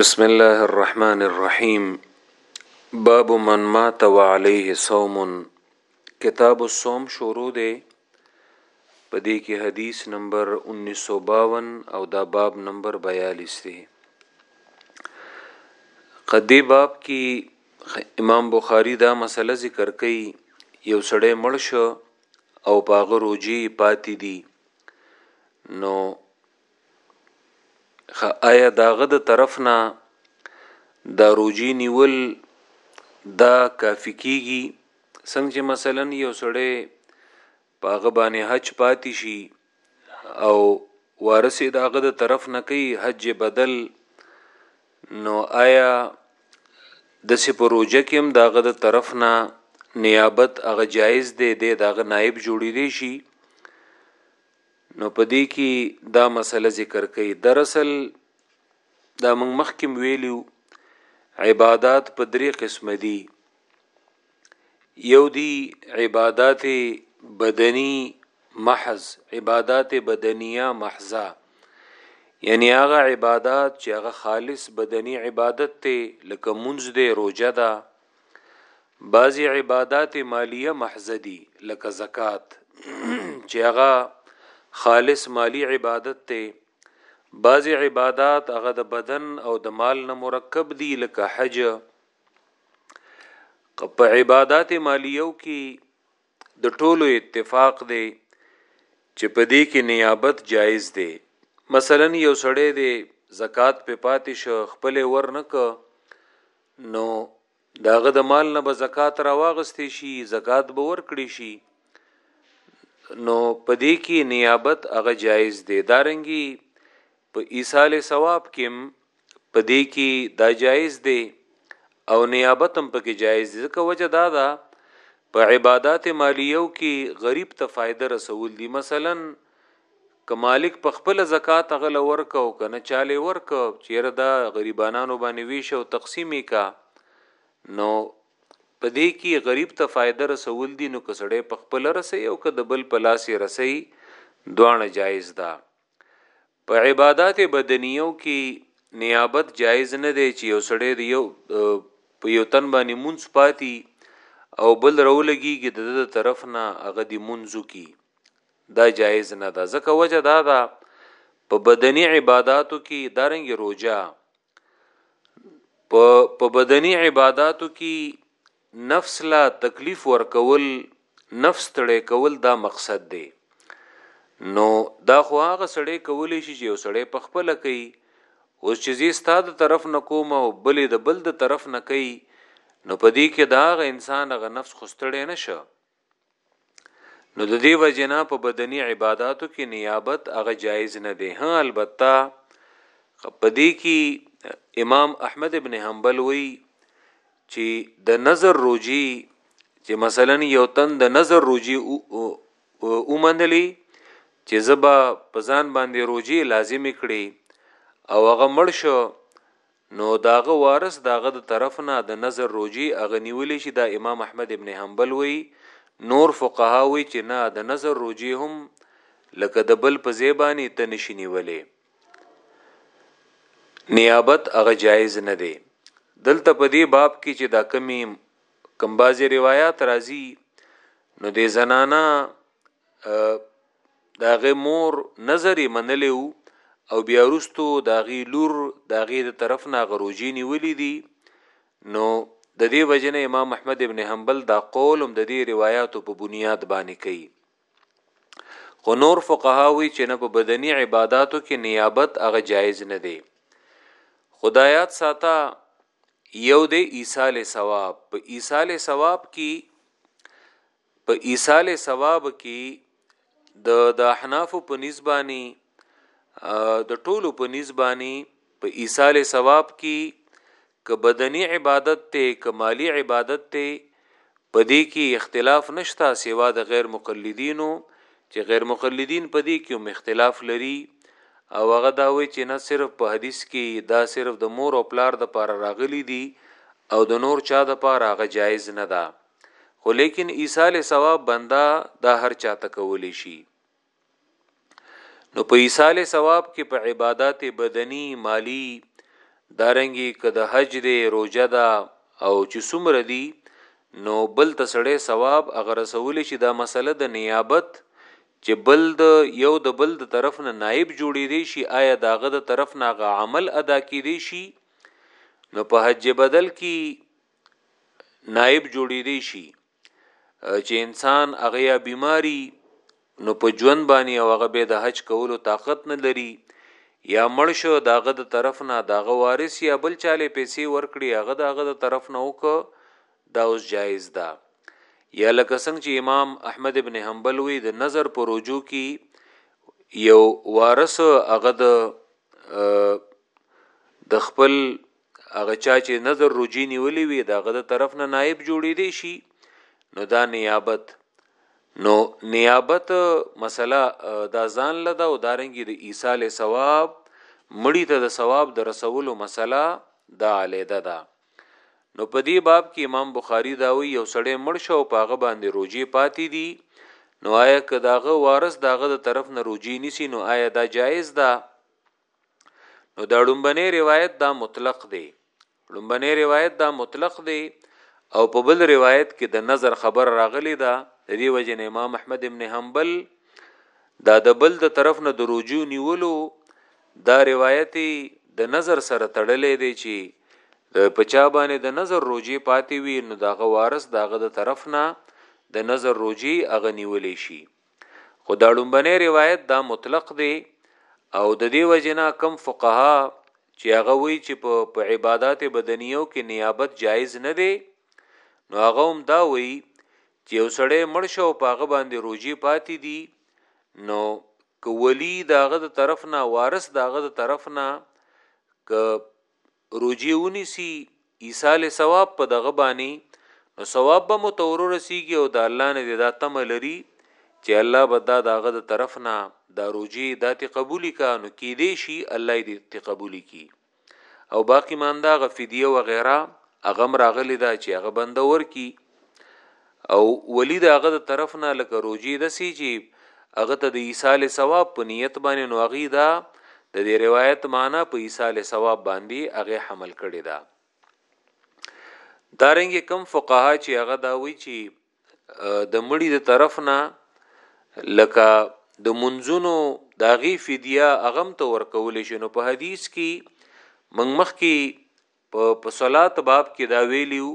بسم الله الرحمن الرحیم باب من مات وعليه صوم کتاب الصوم شروع دی په دې کې حدیث نمبر 1952 او دا باب نمبر 42 دی قدی باب کې امام بخاری دا مسله ذکر کوي یو سړی مړ شو او پاغه روجي پاتې دي نو آیا داغه د طرف نه دا روجی نیول دا کافی کیږي څنګه چې مثلا یو سړی پاغه باندې حج پاتې شي او وارث داغه د طرف نه کوي حج بدل نو آیا د سپروجه کې هم داغه د طرف نه نیابت هغه جایز دی دی داغه نائب جوړی دی شي نو په دې کې دا مسله ذکر کوي دراصل دا موږ مخکې ویلیو عبادات په درې قسم دي یو دی عبادت بدنی محض عبادت بدنیه محضه یعنی هغه عبادت چې هغه خالص بدنی عبادت ته لکه منځ دی روزه ده بعضی عبادات مالیه محض دي لکه زکات چې هغه خالص مالی عبادت ته بعضی عبادات هغه د بدن او د مال نه مرکب دي لکه حج په عبادت مالیو کې د ټولو اتفاق دی چې په دې کې نیابت جایز دی مثلا یو سړی دی زکات په پاتې شو خپل ورنک نو داغه د مال نه به زکات را واغستې شي زکات به ورکړي شي نو په دې کې نیابت هغه جایز دی دارنګي په ایصال ثواب کې په دې کې دا جایز دی او نیابت هم پکې جایز دی ځکه وجه دا ده په عبادت مالیو کې غریب ته فائدہ رسول دي مثلا که مالک په خپل زکات غل ورک او کنه چاله ورک چیرې دا غریبانو باندې ویش او تقسیمې کا نو په دې کې غریب ته فائدہ رسول دي نو کسړې په خپل رسي او که د بل پلاسې رسي دوانه جایز ده په عبادات بدنيو کي نيابت جائز نه دی چي يو سړی د يو په يو تن باندې مونځ پاتي او بل راولګيږي د د طرف نه هغه دي مونځو کی دا جائز نه ده ځکه وجه دا ده په بدني عبادتو کي دارنګ روجا په په بدني عبادتو کي نفس له تکلیف ورکول، نفس ستړی کول دا مقصد دی. نو دا خو هغه سړی کولی شي چې یو سړی په خپله کوي. اوس چې زه ستا د طرف نه کوم او بل د بل د طرف نه کوي نو په دې کې د هغه انسان هغه نفس خو ستړی نه شو. نو د دې وجنا په بدني عبادتو کې نیابت هغه جایز نه دی ها البته پدې کې امام احمد ابن حنبل وی چې د نظر روجي چې مثلا یو تن د نظر روجي اومنلی چې زبا پزان باندې روجي لازم کړي او هغه مړ شو نو د هغه وارث د هغه د طرف نه د نذر روژې هغه نیولی شي دا امام احمد ابن حنبل وایي نور فقهاء وایي چې نه د نذر روژې هم لکه د بل په ځای باندې ته نشي نیولی نیابت هغه جایز نه دی دلته په دې باب کې چې دا کمی کمبازي روایت راځي نو د زنانا د هغه مور نظر یې منلی وو او بیا وروسته د هغې لور د هغې د طرف نه هغه روژې نیولي دي نو د دې وجه نه امام احمد ابن حنبل دا قول هم د دې روایاتو په بنیاد باندې کوي خو نور فقها وی چې نه په بدني عبادتو کې نیابت هغه جایز نه دی خدایات ساته یو د ایصال ثواب په ایصال ثواب کې په ایصال ثواب کې د د احناف په نسبانی د ټولو په نسبانی په ایصال ثواب کې ک بدنی عبادت ته ک مالی عبادت ته پدې کې اختلاف نشتا سوا د غیر مقلدینو چې غیر مقلدین پدې کې هم اختلاف لري او هغه دا وی چې نه صرف په حدیث کې دا صرف د مور او پلار د پاره راغلي دي او د نور چا د پاره هغه جایز نه ده خو لیکن ایصال ثواب بنده دا هر چاته کولی شي نو په ایصال ثواب کې په عبادت بدنی مالی دارنګي کده حج دی روزه ده او چې څومره دی نو بل تسړې ثواب اگر رسول شي دا مسله د نیابت چې بل د یو د بل د طرف نه نائب جوړې دی شي آیا داغه د طرف نه غ عمل ادا کې دی شي نو په حج بدل کې نائب جوړی دی شي چې انسان هغه یا بیماری نو په ژوند باندې او هغه به د حج کولو طاقت نه لري یا مړ شو داغه د طرف نه داغه وارث یا بل چاله پیسې ورکړي هغه داغه د طرف نه وک دا اوس جایز ده یا لکه څنګه چې امام احمد ابن حنبل وی د نظر پر رجوع کی یو وارث هغه د د خپل هغه چا چې نظر رجی نیولې وي داغه د طرف نه نائب جوړې دی شي نو دا نیابت نو نیابت مسله دا ځان لدا او دارنګي د ایصال ثواب مړی ته د ثواب د رسولو مسله دا علیده ده نو په دې باب کې امام بخاری دا وی یو سړی مړ شو پاغه باندې روجي پاتې دي نو آیا که داغه وارث داغه د طرف نه روجي نسی نو آیا دا جایز ده نو دا ړومبنه روایت دا مطلق دی ړومبنه روایت دا مطلق دی او په بل روایت کې د نظر خبر راغلی دا د دې وجه نه امام احمد ابن حنبل دا د بل د طرف نه د رجوع نیولو دا روایت د نظر سره تړلې دی چې په چا باندې د نظر روجي پاتې وي نو داغه وارث داغه د طرف نه د نظر روجي اغه نیولې شي خو دا ډومبنه روایت دا مطلق دی او د دې وجنه کم فقها چې هغه وی چې په په عبادت بدنیو کې نیابت جایز نه دی نو هغه هم دا وی چې وسړی مرشه او پاغه باندې روجي پاتې دي نو کولی داغه د طرف نه وارث داغه د طرف نه ک روژه ونیسی ایصال ثواب په دغه بانی نو ثواب به مو ته ورورسیږي او د الله نه دی دا تمه لری چی الله به دا د هغه د طرف نه دا روژه دا تی قبولی کا نو کیدای شی الله یی تی قبولی کی او باقی مانده هغه فدیه وغیره هغه هم راغلی ده چی هغه بنده ورکی. او ولی د هغه د طرف نه لکه روجی دسی چی هغه ته د ایصال ثواب په نیت باندې نو هغه دا د دې روایت معنی په ایصال ثواب باندې هغه حمل کړي دا دارنګ کم فقها چې هغه دا وی چې د مړي د طرف نه لکه د منځونو داغي فدیه اغم ته ورکول شي نو په حدیث کې منګ مخ کې په په صلات باب کې دا ویلیو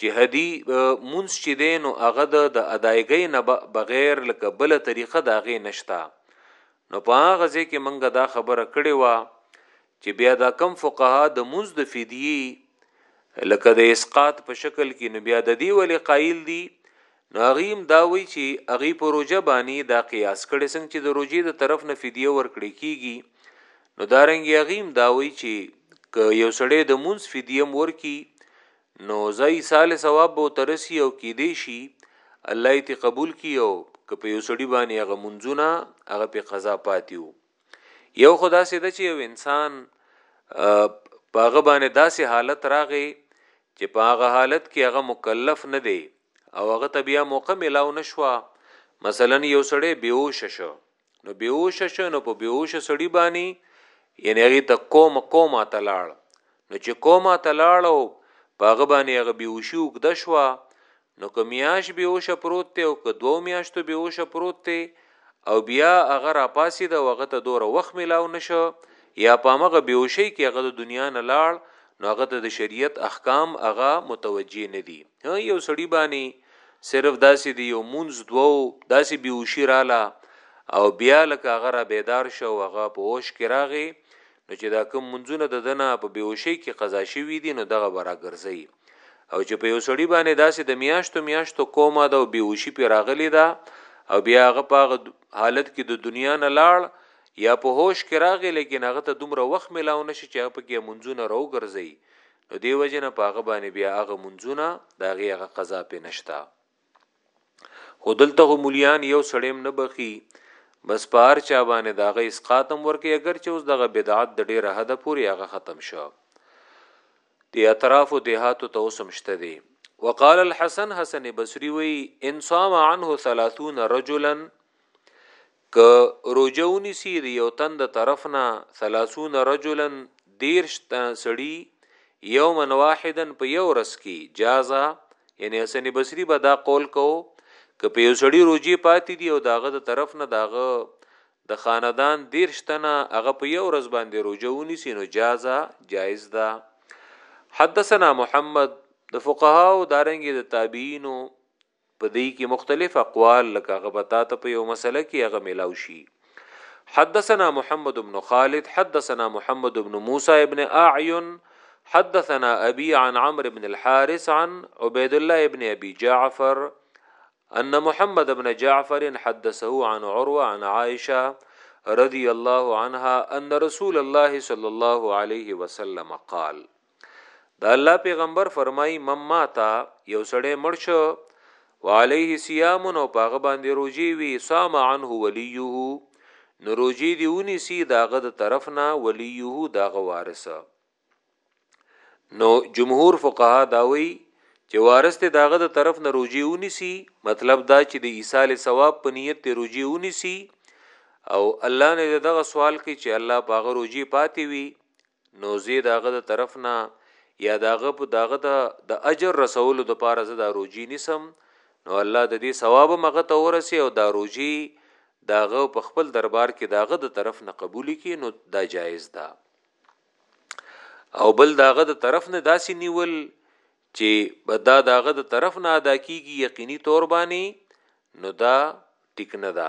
چې هدی مونږ چې دین او هغه د ادایګۍ نه بغیر لکه بل طریقه دا غي نشتا نو په هغه ځکه منګه دا خبره کړې و چې بیا دا کم فقها د مونږ د فدیه لکه د اسقات په شکل کې نو بیا د دی ولې قائل دي نو هغوی هم دا وایی چی هغوی په روژه بانی دا قیاس کړی څنګه چی د روژی د طرف نه فدیه ورکړی کیږی نو دارنګه هغوی هم دا وایی چی که یو سړی د مونځ فدیه هم ورکی نو ځای ایصال ثواب به ورته رسی او کیدای شی الله یی تری قبول کړي او که په یو سړی بانی هغه مونځونه هغه پری قضا پاتی وو. یو خدا سي ده چې یو انسان په هغه باندې داسې حالت راغی چې په هغه حالت کې هغه مکلف نه دی او هغه ته بیا موقع ملاو نشوه مثلا یو سړی بیوش شو نو بیوش شو نو په بیوش سړی باندې یعنی هغه ته کوم کومه تلاړ نو چې کومه تلاړ او پاغه باندې هغه بیوشي وګد شو نو که میاش بی اوشه پروت ته او که دوو میاشتو بی اوشه پروت ته او بیا هغه را پاسې د وغه ته دوره وخت ملاو نشو یا پامغه بی اوشي کې هغه د دنیا نه لاړ نو هغه ته د شریعت احکام هغه متوجه نه دي یو سړی باندې صرف داسې دی یو مونز دوو داسې بی اوشي رااله او بیا لکه هغه را بیدار شو هغه په اوش کې راغی نو چې دا کوم منځونه د دنه په بیوشي کې قضا شوی دي نو دغه برا ګرځي او چې په یو سړی باندې داسې د میاشتو میاشتو کومه ده او بیهوشي پې راغلی ده او بیا هغه په حالت کې د دنیا نه لاړ یا په هوش کې راغی لیکن هغه ته دومره وخت ملاو نشي چې هغه پکې منځونه راو ګرځي نو دی وجنه په هغه باندې بیا هغه منځونه دا هغه قضا پې نشتا خو دلته خو مليان یو سړی هم نه بخښي، بس په هر چا باندې د هغه اسقاط هم ورکوي، اګر چې اوس دغه بدعت د ډېره حده پورې هغه ختم شو. دې اطرافو دېهاتو ته اوس هم شته دی. وقال الحسن حسن بصري وایي، ان صام عنه ثلاثون رجلا که روژه ونیسي د یو تن د طرف نه ثلاثون رجلا دیرش تنه سړي یوما واحدا په یو ورځ کې جازا یعنی حسن بصری به دا قول کو که په یو سړي روژه پاتې دي او داغه د طرف نه داغه د خاندان دیرش تنه هغه په یو ورځ باندې روژه ونیسي نو جازا جایز ده حدثنا محمد د فقهاو دارنګ د تابعینو په دی کی مختلف اقوال لکه هغه به تاته په یو مسله کی هغه ملاو شی حدثنا محمد بن خالد حدثنا محمد بن موسى ابن اعین حدثنا ابي عن عمرو بن الحارث عن عبيد الله ابن ابي جعفر ان محمد بن جعفر حدثه عن عروه عن عائشه رضي الله عنها ان رسول الله صلى الله عليه وسلم قال د الله پیغمبر فرمای مما تا یو سړی مړ شو وعليه صيام او پاغه باندې روجي وي صام عنه وليه نو روجي دی ونی سي داغه د طرف نه وليه داغه وارث نو جمهور فقها داوي چې وارث ته داغه د طرف نه روجي ونی سي مطلب دا چې د ایصال ثواب په نیت ته روجي ونی سي او الله نه دغه سوال کوي چې الله پاغه روجي پاتې وي نو زه د هغه د طرف نه یا د هغه په دغه ته د اجر رسولو د پاره زه دا روجي نیسم نو الله د دې ثواب مغه ته ورسي او دا روجي داغه په خپل دربار کې داغه د طرف نه قبول کی نو دا جایز ده او بل داغه د طرف نه داسې نیول چې بدا داغه د طرف نه ادا کیږي یقیني تور باندې نو دا ټیک نه ده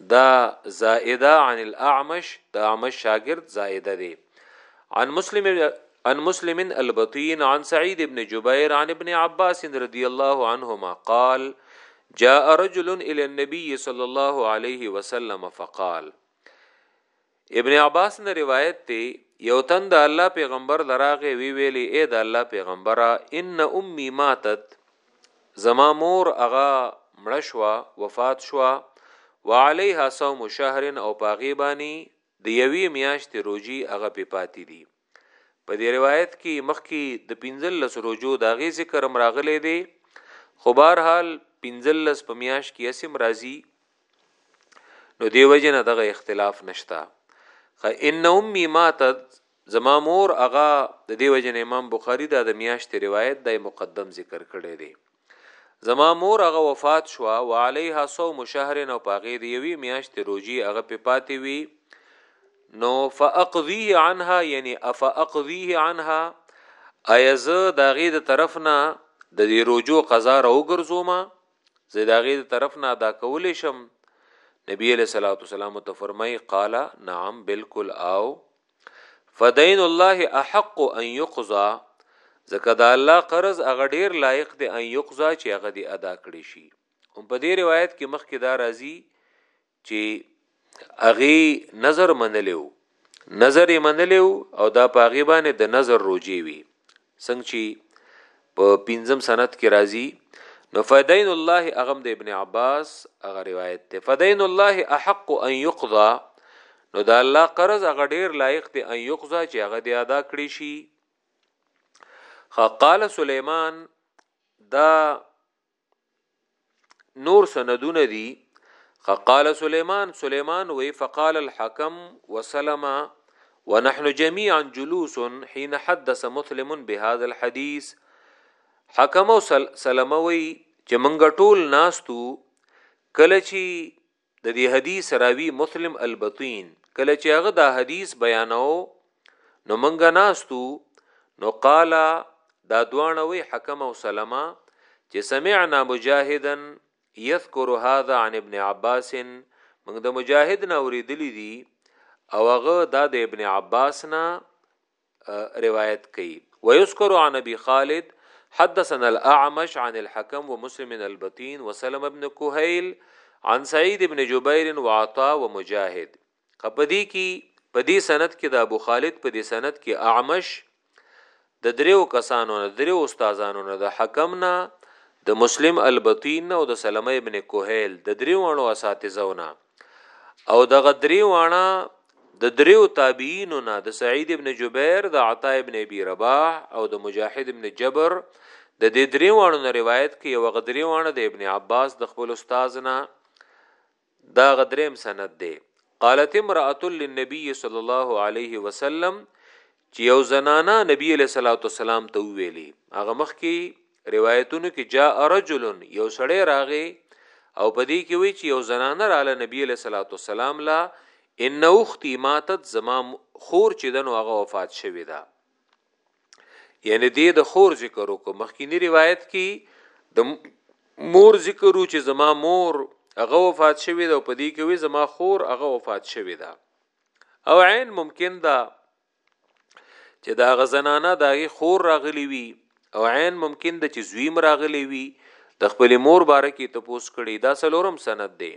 دا زائده عن الاعمش دا اعمش شاگرد زائده دی عن مسلم عن مسلم البطين عن سعيد بن جبير عن ابن عباس رضي الله عنهما قال جاء رجل إلى النبي صلى الله عليه وسلم فقال ابن عباس نه روایت دی یو تن د الله پیغمبر لراغه وی ویلی اے د الله پیغمبره ان امی ماتت زما مور اغا مړه شوه وفات شوه وعليها صوم شهر او پاغي باني د یوې میاشتې روجي هغه په پاتې دي په دې روایت کې مخکې د 15 روزو د غي ذکر هم راغلي دي خو بهر حال 15 په میاش کې اسم راځي نو دی وجنه دغه اختلاف نشتا خ ان امي ماتت زما مور اغا د دی وجنه امام بخاری دا د میاشت روایت د مقدم ذکر کړی دی زما مور هغه وفات شو او علیها صوم شهر نو پاغه دی یوی میاشت روجی هغه په پاتې وی نو فاقضیه عنها یعنی افاقضیه عنها ایز داغه د طرف نه د دې روجو قضا راو ګرځوما زه داغه د طرف نه ادا کول شم نبی علیہ الصلوۃ والسلام ته فرمای قال نعم بالکل او فدین الله احق ان یقضا ځکه د الله قرض هغه ډیر لایق دی ان یقضا چې هغه دی ادا کړی شي هم په دې روایت کې مخکې دا راځي چې هغه نظر منلیو نظر یې منلیو او دا په هغه باندې د نظر روجي وي څنګه چی په پنځم سند کې راځي نو فدین الله اغم د ابن عباس اغه روایت ته فدین الله احق ان یقضى نو دا الله قرض اغه ډیر لایق دی ان یقضى چې هغه دی ادا کړی شي قال سليمان دا نور سندونه دي قال سليمان سليمان وي فقال الحكم وسلم ونحن جميعا جلوس حين حدث مسلم بهذا الحديث حكم سلموي چې منګه ټول ناستو کله چې د دې حدیث راوی مسلم البطین کله چې هغه دا حدیث بیانو نو منګه ناستو نو قالا دا دوانه وی حکم او سلمہ چې سمعنا مجاهدا یذکر هذا عن ابن عباس موږ د مجاهد نه اوریدلی دی او هغه دا د ابن عباس نه روایت کوي ويذكر عن ابي خالد حدثنا الاعمش عن الحكم ومسلم البطين وسلم ابن كهيل عن سعيد ابن جبير وعطاء ومجاهد خپدی کی پدی سند کې د ابو خالد پدی سند کې اعمش د دریو کسانو نه دریو استادانو نه د حکم نه د مسلم البطین او د سلمہ ابن کوهیل د دریو اړو اساتذو نه او دغه درې وانا د دریو تابعینو نه د سعید ابن جبیر د عطا ابن ابي رباح او د مجاهد ابن جبر د دې درې واړو نه روایت کې یو غدري واړه د ابن عباس د خپل استاد نه دا غدریم سند دی قالت امراه للنبي صلی الله علیه وسلم چی یو زنانه نبی علیه الصلاة والسلام ته وویلی هغه مخکی روایتونو کې جاء رجل یو سړی راغی او په دې کې وی چې یو زنانه رااله نبی علیه الصلاة والسلام لا ان اختی ماتت زما خور چې دنو هغه وفات شوی ده یعنی دې د خور ذکر وکړو مخکینی روایت کې د مور ذکر و چې زما مور هغه وفات شوی ده او په دې کې وی زما خور هغه وفات شوی ده او عین ممکن ده چې دا غزنانه داغي خور راغلی وي او عین ممکن ده چې زویم راغلی وي د خپل مور باره کې تپوس کړي دا سلورم سند دی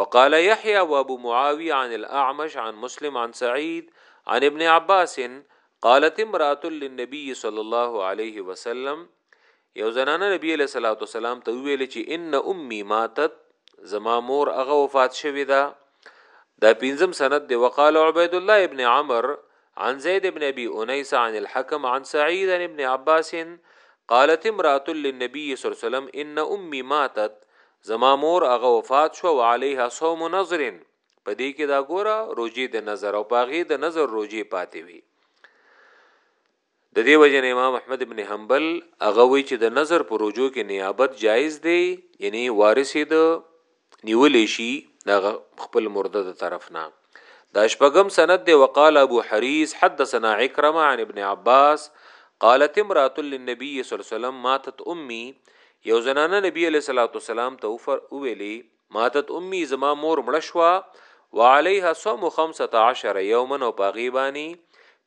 وقال يحيى وابو معاويه عن الاعمش عن مسلم عن سعيد عن ابن عباس قالت امراه للنبي صلى الله عليه وسلم یو زنانه نبی علیہ الصلوۃ والسلام ته ویل چې ان امي ماتت زما مور هغه وفات شوې ده دا پنځم سند دی وقال عبید الله ابن عمر عن زید ابن ابي انیس عن الحكم عن سعید عن ابن عباس قالت امراه للنبي صلی الله علیه وسلم ان امي ماتت زما مور هغه وفات شو وعليها صوم نظر پدې کې دا ګوره روزي د نظر او پاغي د نظر روزي پاتې وي د دې وجې نه امام احمد ابن حنبل هغه وی چې د نظر په روجو کې نیابت جایز دی یعنی وارث د نیولې شي د خپل مرده د طرف نه دا شپږم سند دی وقال ابو حریز حدثنا عکرمه عن ابن عباس قالت امراه للنبي صلی الله علیه وسلم ماتت امي یو زنانه نبی علیہ الصلوۃ والسلام ته ویلي ماتت امي زما مور مړه شوه وعليها صوم 15 يوما او پاغي باني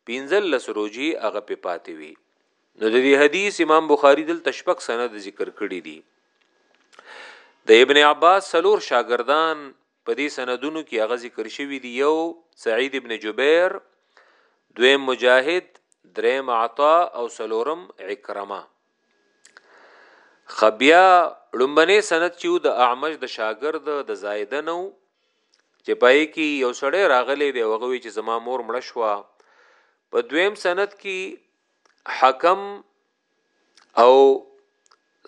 پنځل لس روجي هغه په پاتې وي نو د دې حدیث امام بخاری دل تشبک سند ذکر کړی دی د ابن عباس سلور شاگردان په دې سندونو کې هغه ذکر شوی دی یو سعید ابن جبیر دویم مجاهد دریم عطا او سلورم عکرمه خبیا لومبنه سند چې د اعمش د شاګرد د زائده نو چې پای کې یو سړی راغلی دی وغوي چې زما مور مړ شو په دویم سند کې حکم او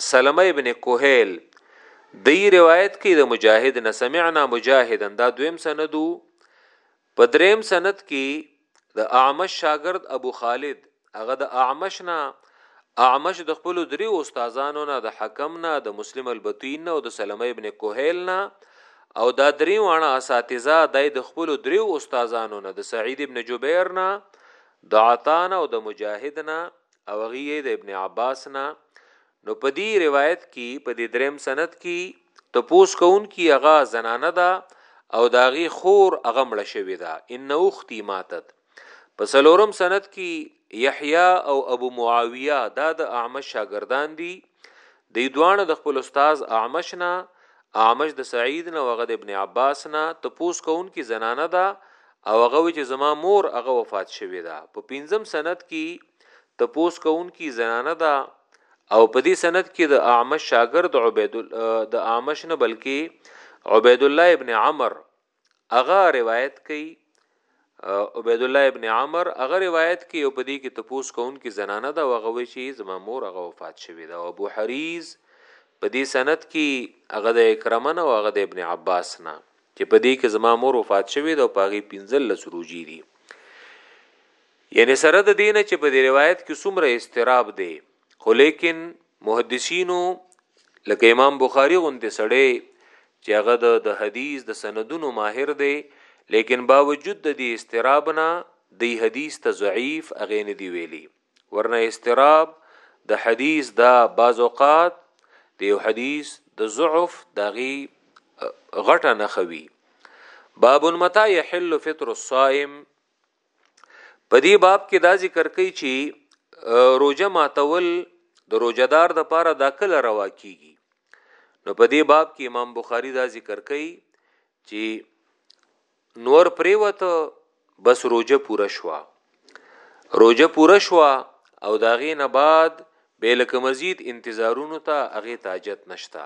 سلمہ ابن کوهیل دی روایت کې د مجاهد نه سمعنا مجاهدن دا دویم سندو په دریم سند کی د اعمش شاګرد ابو خالد هغه د اعمش نه اعمش د خپل درې استادانو نه د حکم نه د مسلم البتین نه او د سلمه ابن کوهیل نه او دا درې وانه اساتذه دای د خپل درې استادانو نه د سعید ابن جبیر نه د عطان او د مجاهد نه او غیه د ابن عباس نه نو په دي روايت کي په دي دريم سند کي تپوس کون کي هغه زنانه ده او داغي خور هغه مړه شوي ده ان اختي ماتت په سلورم سند کي يحيى او ابو معاويه دا د اعمش شاګردان دي دی دوانه د خپل استاد اعمش نه اعمش د سعید نه وغه د ابن عباس نه تپوس کون کی زنانه ده او هغه چې زما مور هغه وفات شوی ده په پنځم سند کې تپوس کوونکی زنانه ده او په دې سند کې د اعمش شاګرد عبید د اعمش نه بلکې عبید الله ابن عمر هغه روایت کوي عبید الله ابن عمر هغه روایت کوي او په دې کې تپوس کوونکی زنانه ده هغه وی چې زما مور هغه وفات شوې ده او ابو حریز په دې سند کې هغه د اکرمن او هغه د ابن عباس نه چې په دې کې زما مور وفات شوې ده او په هغه 15 لسروجي دي یعنې سره د دې نه چې په دې روایت کې څومره استراب دی خو لیکن محدثینو لکه امام بخاری غونته سړی چې هغه د حدیث د سندونو ماهر دی لیکن باوجود د دې استراب نه د حدیث ته ضعیف اغه نه دی ویلی ورنه استراب د حدیث دا بعض اوقات د یو حدیث د ضعف دغه غټه نه خوي باب متى يحل فطر الصائم په دې باب کې دا ذکر کوي چې روزه ماتول د روزدار د پاره دا کله روا کیږي نو په دې باب کې امام بخاری دا ذکر کوي چې نور پریوت بس روزه پوره شوه روزه پوره شوه او داغې نه بعد به لکه مزید انتظارونو ته هغه تاجت نشتا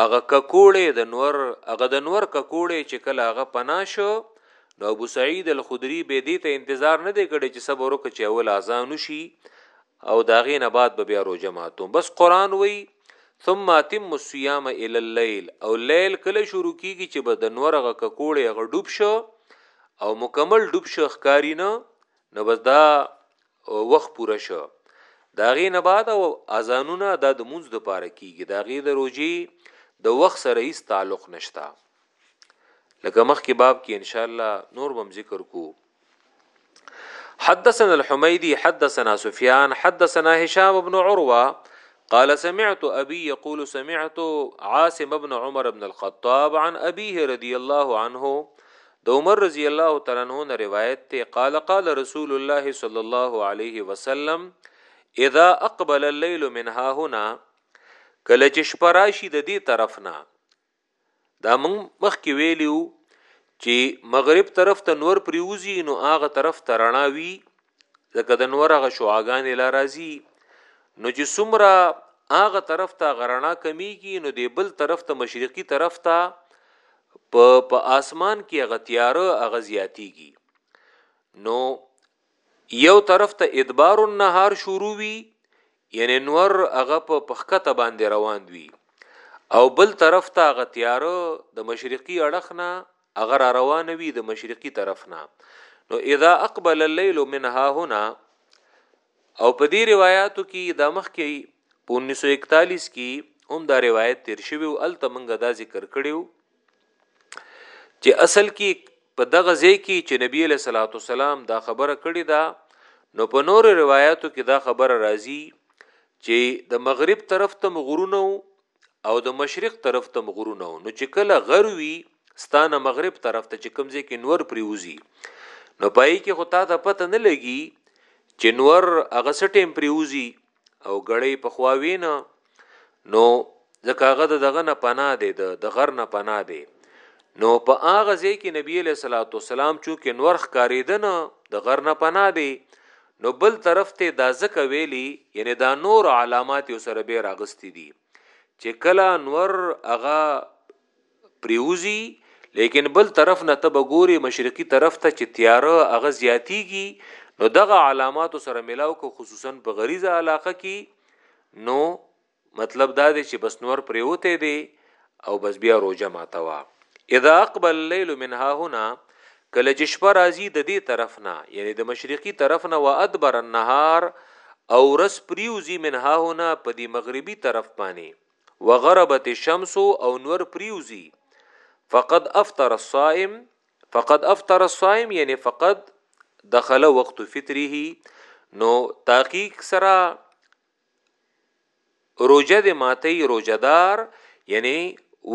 هغه ککوړې د نور هغه د نور ککوړې چې کله هغه پنا شو نو ابو سعید الخدری به دې ته انتظار نه دی کړی چې صبر وکړي چې اول اذان وشي او داغې نه بعد به بیا روزه ماتو بس قران وی ثم اتم الصيام الى الليل او لیل کله شروع کیږي چې به د نورغه ککوړې هغه ډوب شو او مکمل ډوب شو ښکاری نه نو بس دا وخت پوره شو داغي نه بعد او اذانونه دا د مونږ د پاره کیږي داغي د روجي د وخت سره هیڅ تعلق نشتا لکه مخ کې باب کې ان شاء الله نور بم ذکر کو حدثنا الحميدي حدثنا سفيان حدثنا هشام بن عروه قال سمعت أبي يقول سمعت عاصم بن عمر بن الخطاب عن أبيه رضي الله عنه د عمر رضی الله تعالی عنه نه روایت ته قال قال رسول الله صلی الله علیه وسلم اذا اقبل الليل من ها هنا کله چې شپه راشي د دې طرف نه دا موږ مخکې ویلیو چې مغرب طرف ته نور پریوزی نو هغه طرف ته رڼا وی ځکه د نور هغه شعاګانې لا راځي نو چې څومره هغه طرف ته غرنا کمیږي نو دی بل طرف ته مشرقي طرف ته په په اسمان کې هغه تیاره هغه زیاتیږي نو یو طرف ته ادبار النهار شروع وي یعنی نور هغه په پخکته باندې روان وي او بل طرف ته هغه تیاره د مشرقي اړخ نه هغه را روانه وي د مشرقي طرف نه نو اذا اقبل الليل من ها هنا او په دې روایتو کې د مخ کې په 1941 کې هم دا روایت تیر شوی او الته منګه دا ذکر کړیو چې اصل کې په دغه ځای کې چې نبی له صلوات والسلام دا خبره کړې ده نو په نور روایتو کې دا خبره راځي چې د مغرب طرف ته مغرونه او د مشرق طرف تم غرونه نو چې کله غر وي ستانه مغرب طرف ته چې کوم ځای کې نور پریوزي نو پای کې خو تا ته پته نه لګي چې نور هغه سټیم پریوزي او غړې په خوا وینه نو ځکه هغه دغه نه پناه دی د غر نه پناه دی نو په هغه ځای کې نبی له صلوات والسلام چې نور ښکارېدنه د غر نه پناه دی نو بل طرف ته دا ځکه ویلي یعنی دا نور علامات یې سره به راغستي دي چې کله انور هغه پریوزی لیکن بل طرف نه تب ګوري مشرقي طرف ته چې تیاره هغه زیاتیږي نو دغه علامات سره ملاو کو خصوصا په غریزه علاقه کې نو مطلب دا دی چې بس نور پریوته دی او بس بیا روزه ماتوا اذا اقبل الليل من ها هنا کله چې شپه راځي د دې طرف نه یعنی د مشرقي طرف نه و ادبر النهار او رس پریوزی من ها هنا په دې مغربي طرف باندې وغربت الشمس او نور پریوزی فقد افطر الصائم فقد افطر الصائم یعنی فقد دخل وقت فطره نو تحقیق سره روجه د ماتی روجه دار یعنی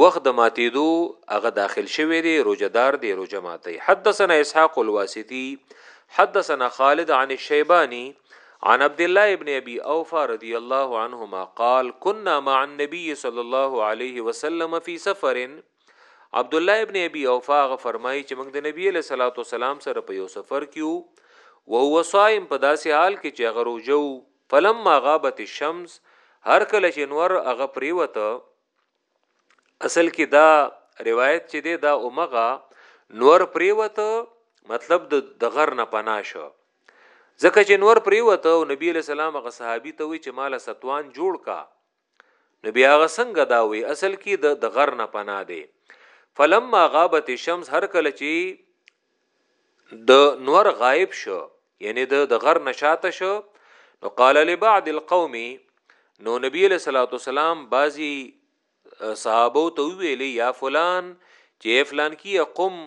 وخت د ماتیدو هغه داخل شوی دی روجه دار دی روجه ماتی حدثنا اسحاق الواسطی حدثنا خالد عن الشیبانی عن عبد الله ابن ابي اوفى رضي الله عنهما قال كنا مع النبي صلى الله عليه وسلم في سفر عبد الله ابن ابي اوفى غ فرمایي چې موږ د نبی له صلوات والسلام سره په یو سفر کې وو او هو صائم په داسې حال کې چې غروجو فلما غابت الشمس هر کله چې نور هغه پریوته اصل کې دا روایت چې دی دا اومغه نور پریوته مطلب د دغر نه پنا شو ځکه چې نور پریوته او نبی له سلام غ صحابي ته وی چې مال ستوان جوړ کا نو بیا هغه څنګه دا وی اصل کې د د غر نه پنا دی فلما غابت الشمس هر کله چې د نور غایب شو یعنی د د غر نشاته شو نو قال لبعض القوم نو نبی له صلوات والسلام بازي صحابه ته ویلي یا فلان چې فلان کی قم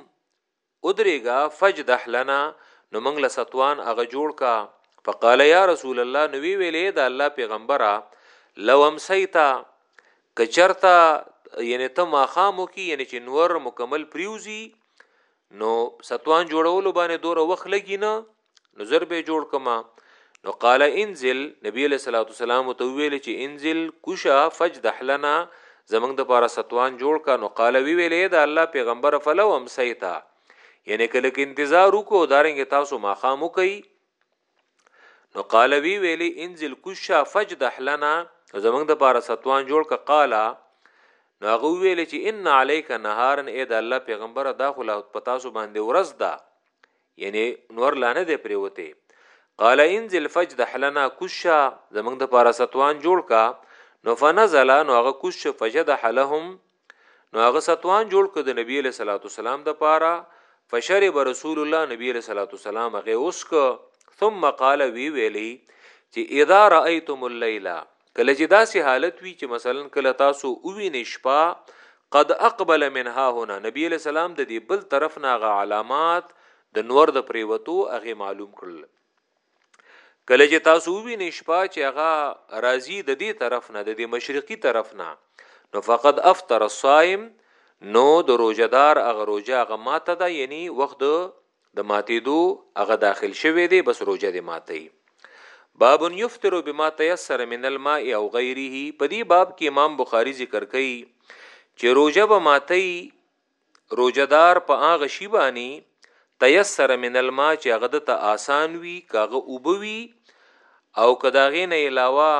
ودرېږه فجدح لنا نو موږ له ستوان هغه جوړ کا فقال یا رسول الله نو وی ویلې د الله پیغمبره لو امسیتا کچرتا یعنی ته ماخامو کی یعنی چې نور مکمل پریوزی نو ستوان جوړولو باندې دوره وخت لګی نه نو زر به جوړ کما نو قال انزل نبی علیہ الصلوۃ والسلام تو ویل چې انزل کوشا فجدح لنا زمنګ د پارا ستوان جوړ کا نو قال وی ویلې دا الله پیغمبر فلو هم سیتا یعنی کله کې انتظار وکړو دارنګ تاسو ما خامو کوي نو قال وی ویلې انزل کوشا فجدح لنا زمنګ د پارا ستوان جوړ کا قال نو هغه ویل چې ان علیک نهارن اې د الله پیغمبر دا خلا پتا سو باندې ورځ ده یعنی نور لانه دی پریوته قال انزل فجدح لنا کوشا زمنګ د پارا ستوان جوړ کا نو فنزل نو هغه کوش فجدح لهم نو هغه ستوان جوړ ک د نبی له صلوات والسلام د پارا فشرب رسول الله نبی له صلوات والسلام هغه اوس ک ثم قال وی ویلی چې اذا رايتم الليل کله چې داسې حالت وي چې مثلا کله تاسو اووینې شپه قد اقبل منها هنا نبی علیہ السلام د دې بل طرف نه غ علامات د نور د پریوتو هغه معلوم کړل کله چې تاسو وینې شپه چې هغه راضی د دې طرف نه د دې مشرقي طرف نه نو فقط افطر الصائم نو د روزدار هغه روزه هغه ماته ده یعنی وخت د د ماتیدو هغه داخل شوی دی بس روجه دی ماتی باب یفطر بما تیسر من الماء او غیره په دې باب کې امام بخاری ذکر کوي چې روجه به ماتی روجدار په هغه شی باندې تیسر من الماء چې هغه د ته آسان وي کاغه اوبوي او کداغې نه علاوه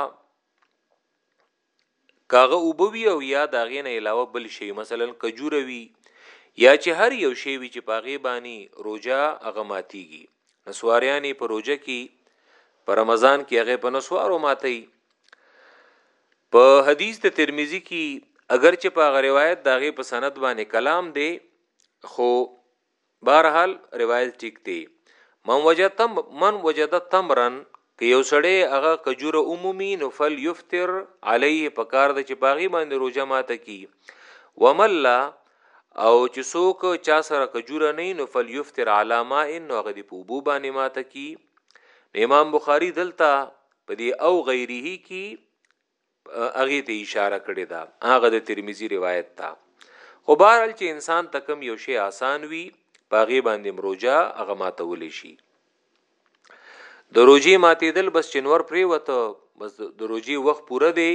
که هغه اوبه وي او يا د هغې نه علاوه بل شی مثلا کجوره وي يا چې هر يو شی وي چې په هغې باندې روژه هغه ماتيږي نسواريان يې په روژه کې په رمضان کې هغه په نسوارو ماتي په حديث د ترمذي کې اگر چې په هغه روایت داغه په سند باندې کلام دی خو بهرحال روایت ټیک دی من وجد من وجد تمرا که یو سړی هغه کجوره عمومي نو فل یفطر علیه په کار د چې باغی باندې روزه ماته کی وملا او چې څوک چا سره کجوره نه نو فل یفطر علی ما ان نو هغه دی په بو باندې ماته کی امام بخاری دلته په دې او غیره کی هغه ته اشاره کړې ده هغه د ترمذی روایت ده خو بهرال چې انسان ته کم یو شی آسان وي پاغه باندې مروجه هغه ماتول شي د روجي ماتېدل بس چنور پرې وته بس د روجي وخت پوره دی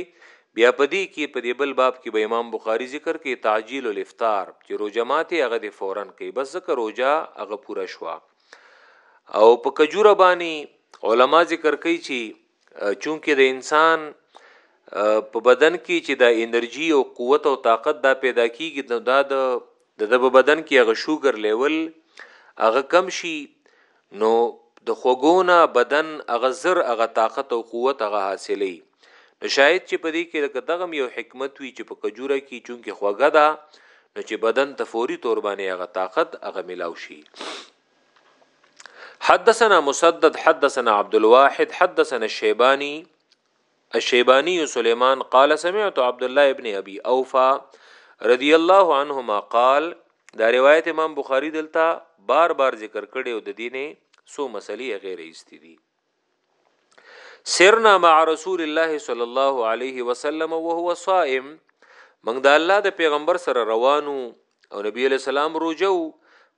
بیا پدې کې په دې بل باب کې به امام بخاری ذکر کوي تعجیل الافطار چې روجه ماته هغه د فورا کوي بس ځکه روجه هغه پوره شوه او په کجوره باندې علما ذکر کوي چې چونکه د انسان په بدن کې چې د انرژي او قوت او طاقت دا پیدا کیږي نو دا د د په بدن کې هغه شوګر لیول هغه کم شي نو د خوګونه بدن هغه زر هغه طاقت او قوت هغه حاصلې نو شاید چې په دې کې دغه یو حکمت وی چې په کجوره کې چونکه خوګه ده نو چې بدن ته فوري تور باندې هغه طاقت هغه ملاو شي حدثنا مسدد حدثنا عبد الواحد حدثنا الشيباني الشيباني سليمان قال سمعت عبد الله ابن ابي اوفا رضی الله عنهما قال دا روایت امام بخاری دلته بار بار ذکر کړي او د دینه سو مسلې غیر ایستې دي سرنا مع رسول الله صلی الله علیه وسلم وهو صائم موږ د الله د پیغمبر سره روانو او نبی علیہ السلام روجو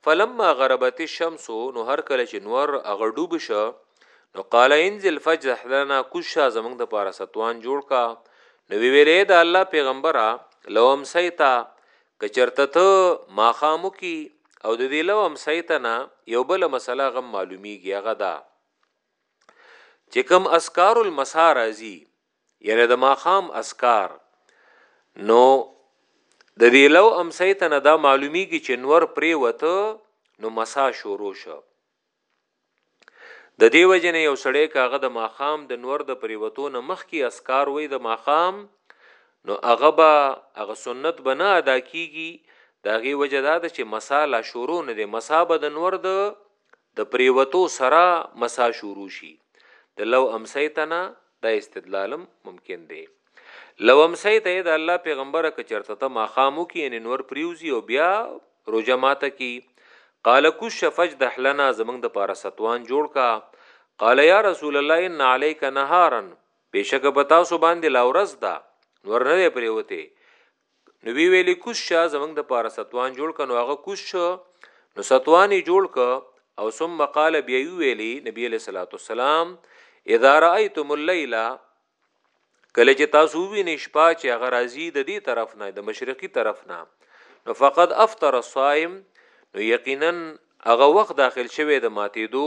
فلما غربت الشمس نو هر کله چې نور هغه ډوب شه نو قال انزل فجح لنا کوشا زمنګ د پاره ستوان جوړ کا نو ویلې د الله پیغمبره لوم سیتا کچرته ته ماخامو کی او د دې لوم سیتنا یو بل مسله غم معلومیږي هغه دا چې کوم اسکار المسا راځي یعنی د ماخام اسکار نو د دې لو امسې ته نه دا معلومیږي چې نور پرې وته نو مسا شروع شو د دې وجه نه یو سړی کاغه د ماخام د نور د پریوتو نه مخ کې اسکار وې د ماخام نو هغه به هغه سنت بنا ادا کیږي داغه وجه دا ده چې مسا لا شروع نه دي مسا به د نور د د پريوتو سره مسا شروع شي د لو امسيت نه دا استدلالم ممکن دی لو امسيت اې د الله پیغمبره که چرته ته ماخام وکي یعنی نور پریوزي او بیا روجه ماته کی قال کش فجدح لنا زمنګ د پاره ستوان جوړ کا قال یا رسول الله ان عليك نهارا بشک بتا سو باندې لا ورځ دا نور نه پریوته نو وی ویلې کوس شه زمنګ د پاره ستوان جوړ کنو هغه کوس شو نو ستوانې جوړ ک او ثم قال بیا ویلی نبی علیہ الصلوۃ والسلام اذا رايتم الليل کله چې تاسو وینئ شپه چې هغه راځي د دې طرف نه د مشرقي طرف نه نو فقط افطر الصائم نو یقینا هغه وخت داخل شوی د ماتېدو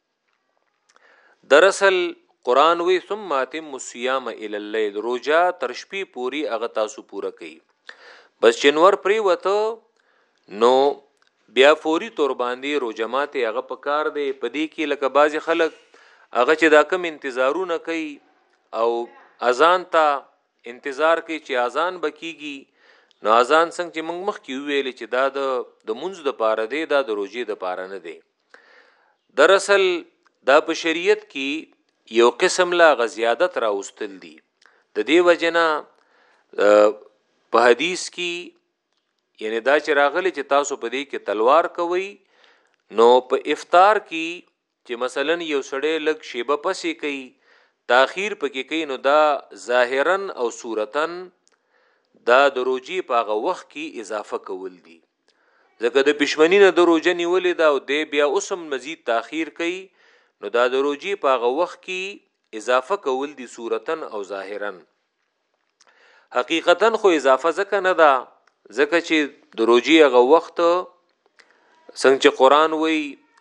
دراصل قران وی ثم اتم الصيام الى الليل روزه تر شپې پوری هغه تاسو پوره کړي بس جنور پری وته نو بیا فوري تور باندې روزه ماته هغه په کار دی په دې کې لکه باز خلک هغه چې دا کم انتظارونه کوي او اذان ته انتظار کوي چې اذان بکیږي نو اذان څنګه چې موږ مخکې ویل چې دا د منځ د پاره دی دا د روزي د پاره نه دی دراصل دا په شریعت کې یو قسم لا غزیادت راوستل دي د دې وجنه په حدیث کې یعنی دا چې راغلی چې تاسو په دې کې تلوار کوي نو په افطار کې چې مثلا یو سړی لګ شیبه پسې کوي تاخير پکې کوي نو دا ظاهرا او صورتا دا د روجي په هغه وخت کې اضافه کول دي ځکه د پښمنی نه د روجه نیولې ده او دی بیا اوسم مزید تاخیر کوي نو دا د روجی په هغه وخت کې اضافه کول دي صورتن او ظاهرا حقیقتا خو اضافه ځکه نه ده ځکه چې د روجی هغه وخت څنګه چې قران وایي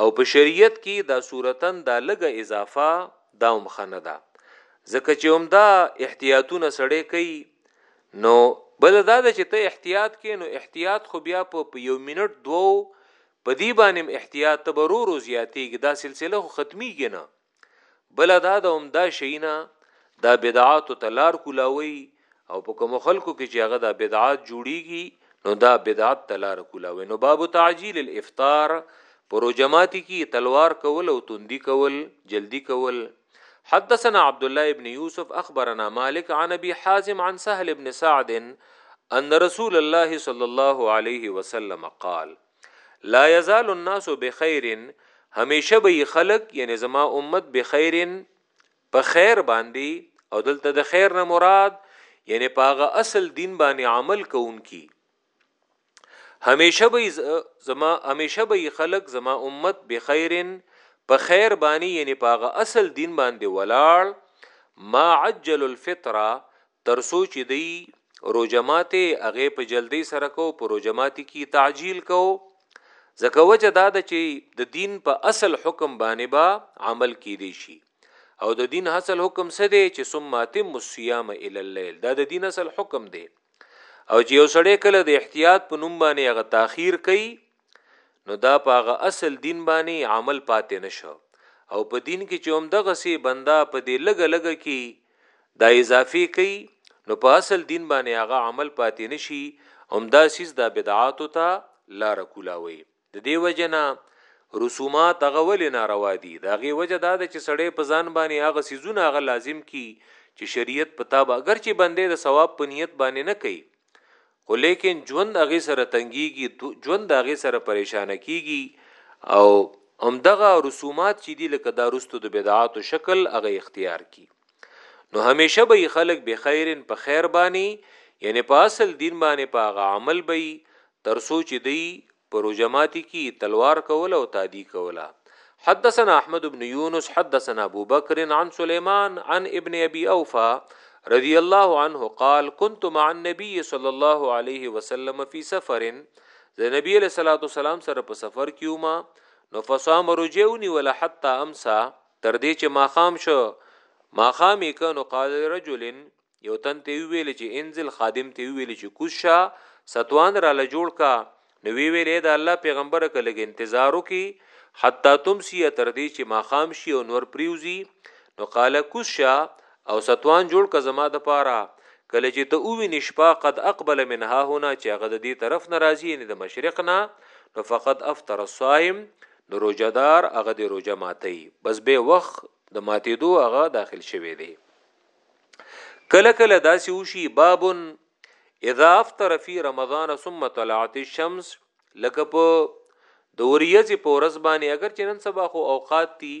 او په شریعت کی دا صورتن دا لږه اضافه دا هم خنه ده ځکه چې هم دا احتیاطونه سړی کوي نو بل دا ده چې ته احتیاط کې نو احتیاط خو بیا په یو منټ دوو په دی باندې احتیاط تبرورو زیاتیږي دا سلسله خو ختمیږي نه بل دا د عمده شینا دا بدعات ته لار کولاوي او په کوم خلکو کې چې هغه دا بدعات جوړیږي نو دا بدعات ته لار کولاوي نو باب تعجیل الافطار پرو جماعتي کې تلوار کول او توندي کول جلدی کول حدثنا عبد الله ابن يوسف اخبرنا مالك عن ابي حازم عن سهل ابن سعد ان رسول الله صلى الله عليه وسلم قال لا یزال الناس بخیر همیشه به خلق یعنی زما امت بخیر په خیر باندې او دلته د خیر نه مراد یعنی پاغه اصل دین باندې عمل کوونکی همیشه به زما همیشه به خلق زما امت بخیر په خیر باندې یعنی پاغه اصل دین باندې ولاړ ما عجل الفطره تر څو چی دی روژه ماتی هغه په جلدی سره کو په روژه ماتی کی تعجیل کو ځکه وجه دا ده چی د دین په اصل حکم باندې با عمل کی دی شي او د دین اصل حکم څه دی چې ثم اتم الصيام الى الليل دا د دین اصل حکم دی او چې یو سړی کله د احتیاط په نوم باندې هغه تاخير کوي نو دا په هغه اصل دین باندې عمل پاتې نشو او په دین کې چې هم دغه سي بندا په دې لګ لګ کې دا اضافي کوي نو په اصل دین باندې هغه عمل پاتې نشي هم دا سیس دا بدعات ته لار کولاوي د دې وجنه رسومات هغه ولې ناروا دي دا غي وجه دا ده چې سړی په ځان باندې هغه سيزونه هغه لازم کی چې شریعت پتا به اگر چې بندې د ثواب په نیت باندې نه کوي خو لیکن ژوند هغه سره تنګيږي ژوند هغه سره پریشان کیږي او همدغه رسومات چې دی لکه دا رستو د بدعات شکل هغه اختیار کی نو همیشه به خلک به خیرن په خیر باندې یعنی په اصل دین باندې په هغه عمل به تر سوچ دی په روژه ماتي کي تلوار کول او تادي کوله حدثنا احمد بن يونس حدثنا ابو بكر عن سليمان عن ابن ابي اوفا رضي الله عنه قال كنت مع النبي صلى الله عليه وسلم في سفر زه نبی علیہ الصلوۃ والسلام سره په سفر کې ومه نو فصام رجونی ولا حتا امسا تر دې چې ماخام شو ماخام یې کنو قال رجل یو تن ته ویل چې انزل خادم ته ویل چې کوز شه ستوان را لجوړ کا نو وی ویلې دا الله پیغمبر کله انتظار وکي حتا تمسی تر دې چې ماخام شي او نور پریوزی نو قال کوز شه او ستوان جوړ کا زما د پاره کله چې ته اووی نشپا قد اقبل منها هنا چې هغه د دې طرف ناراضي یعنی د مشرق نه نو فقط افطر الصائم نو روزدار هغه د روزه ماتي بس به وخت د ماتېدو هغه داخل شوی دی کله کله داسې وشي باب اذا افطر في رمضان ثم طلعت الشمس لکه په د وریځې په ورځ باندې اگر چې نن سبا خو اوقات دي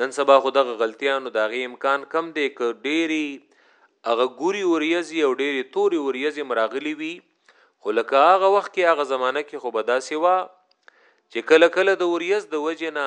نن سبا خو دغه غلطیانو د غي امکان کم دی ک ډيري هغه ګوري وریځي او ډيري توري وریځي مراغلي وي خو لکه هغه وخت کې هغه زمانہ کې خو بدا سیوا چې کله کله د وریځ د وجنه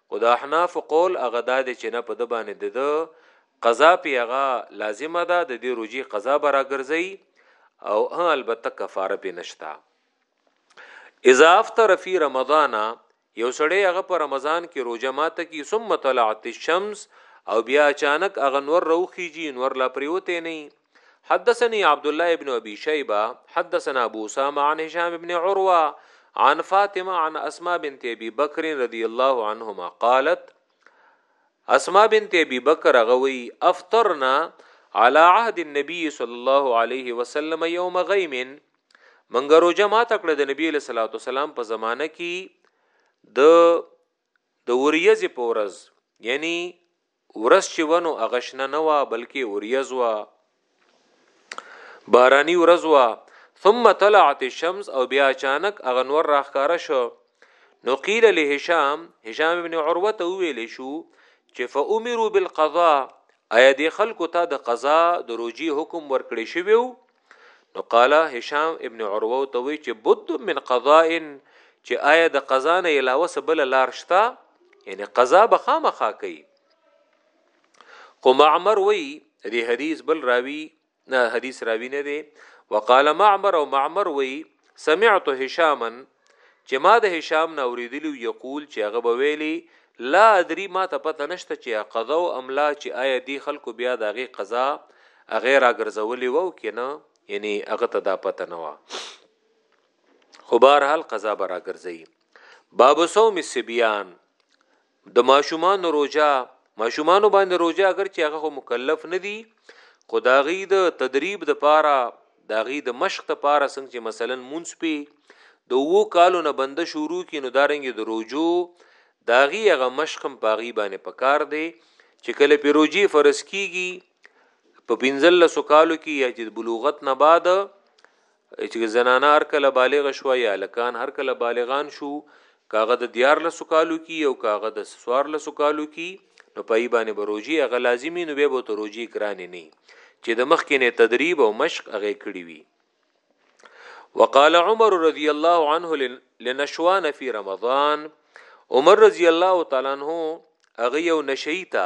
خو د احنافو قول هغه دا دی چې نه په ده باندې د ده قضا پې هغه لازمه ده د دې روجي قضا به راګرځي او ها البته کفاره پې نشته اذا افطر فی رمضان یو سړی هغه په رمضان کې روزه ماته کی ثم طلعت الشمس او بیا اچانک هغه نور روخیږي نور لا پریوته نه حدثني عبد الله ابن ابي شيبه حدثنا ابو اسامه عن هشام ابن عروه عن فاطمه عن اسماء بنت ابي بکر رضی الله عنهما قالت اسماء بنت ابي بکر غوي افطرنا على عهد النبي صلى الله عليه وسلم يوم غيم منګرو جماعت کړه د نبی له صلوات والسلام په زمانه کې د د وریځې په ورځ یعنی ورځ چې ونو اغشنه نه وا بلکې وریځ وا بارانی ورځ وا ثم طلعت الشمس او بیا اچانک اغنور راخکاره شو نو قیل له هشام هشام ابن عروه ته ویل شو چې فامروا بالقضاء ایا د خلکو ته د قضا د روجي حکم ورکړی شوی نو قال هشام ابن عروه ته وی چې بد من قضاء چې آیا د قضا نه علاوه سبل لار شتا یعنی قضا به خامخا کوي خو معمر وی دې حدیث بل راوی نه حدیث راوی نه دی وقال معمر او معمر وی سمعت هشاما چه ما د هشام نه اوریدلی یقول چه هغه به ویلی لا ادری ما ته پته نشته چه قضا او املا چه آیا دی خلکو بیا د هغه قضا هغه راګرځولی وه او کنه یعنی هغه ته دا پته نه وه خو بهر حال قضا به راګرځي باب صوم السبيان د ماشومانو روجا ماشومانو باندې روجا اگر چې هغه خو مکلف نه دي خو دا غي د تدریب د پاره دا غي د مشق د پاره څنګه چې مثلا مونږ په د وو کالو نه بنده شروع کینو دارنګ د روجو داغي هغه مشقم پاغي باندې پکار دی چې کله پیروجی فرض کیږي په 15 سو کالو کې یا چې بلوغت نه بعد چې زنانه هر کله بالغ شو یا لکان هر کله بالغان شو کاغه د دیار لسو کالو کی او کاغه د سوار لسو کالو کی نو پای باندې بروجی هغه لازمی نو به بو ته روجی کرانی نه چې د مخ کې نه تدریب او مشق هغه کړی وی وقال عمر رضی الله عنه لنشوان فی رمضان عمر رضی الله تعالی عنہ هغه یو نشیتا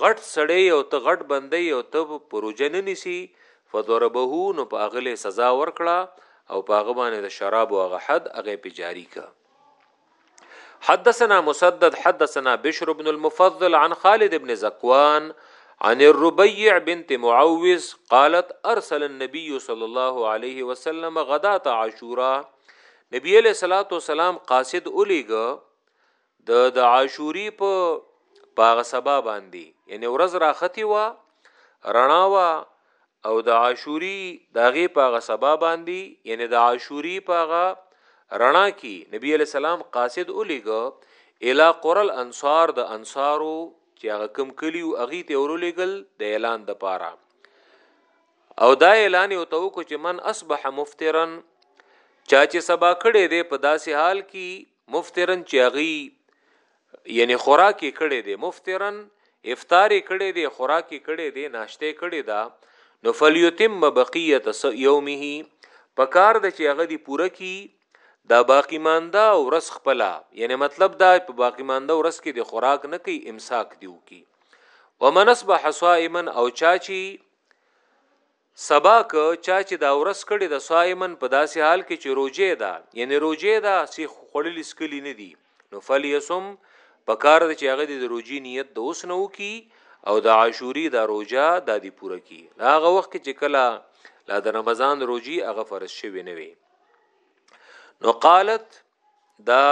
غټ سړی یې او ته غټ بنده یې او ته په روژه نه نیسي فضربه نو په هغه لې سزا ورکړه او په هغه باندې د شرابو هغه حد هغه په جاری که حدثنا مسدد حدثنا بشر بن المفضل عن خالد بن زكوان عن الربيع بنت معوز قالت ارسل النبي صلى الله عليه وسلم غداة عاشورا نبی علیہ الصلوۃ والسلام قاصد اولیګ د د عاشوري په په هغه سبا باندې یعنی ورځ راختی وه رڼا وه او د عاشوري داغه په هغه سبا باندې یعنی د عاشوري په هغه رڼا کې نبی علی السلام قاصد اولیګ الی قرل انصار د انصارو چې هغه کم کلی او اغي ته ورولېګل د اعلان د پاره او دا اعلان یو تو کو چې من اصبح مفترن چا چې سبا کړي دی په داسې حال کې مفطرا چې هغوی یعنی خوراک یې کړی دی مفطرا افطار یې کړی دی خوراک یې کړی دی ناشته کړی ده نو فلیتم بقیت یومه په کار د چې هغه دی پوره کی دا باقی مانده ورځ خپلا یعنی مطلب دا په باقی مانده ورځ کې د خوراک نه کوي امساک دیو کی ومن اصبح صائما او چاچی سبا که چا چې دا ورځ کړې ده صائمن په داسې حال کې چې روجه ده یعنی روجه ده سی خوړلی سکلی نه دي نو فلیسم په کار ده چې هغه د روجی نیت د اوس نه وکي او د عاشوری دا روجه د دې پوره کی هغه وخت کې چې کله لا د رمضان روجی هغه فرض شوی نه وي نو قالت دا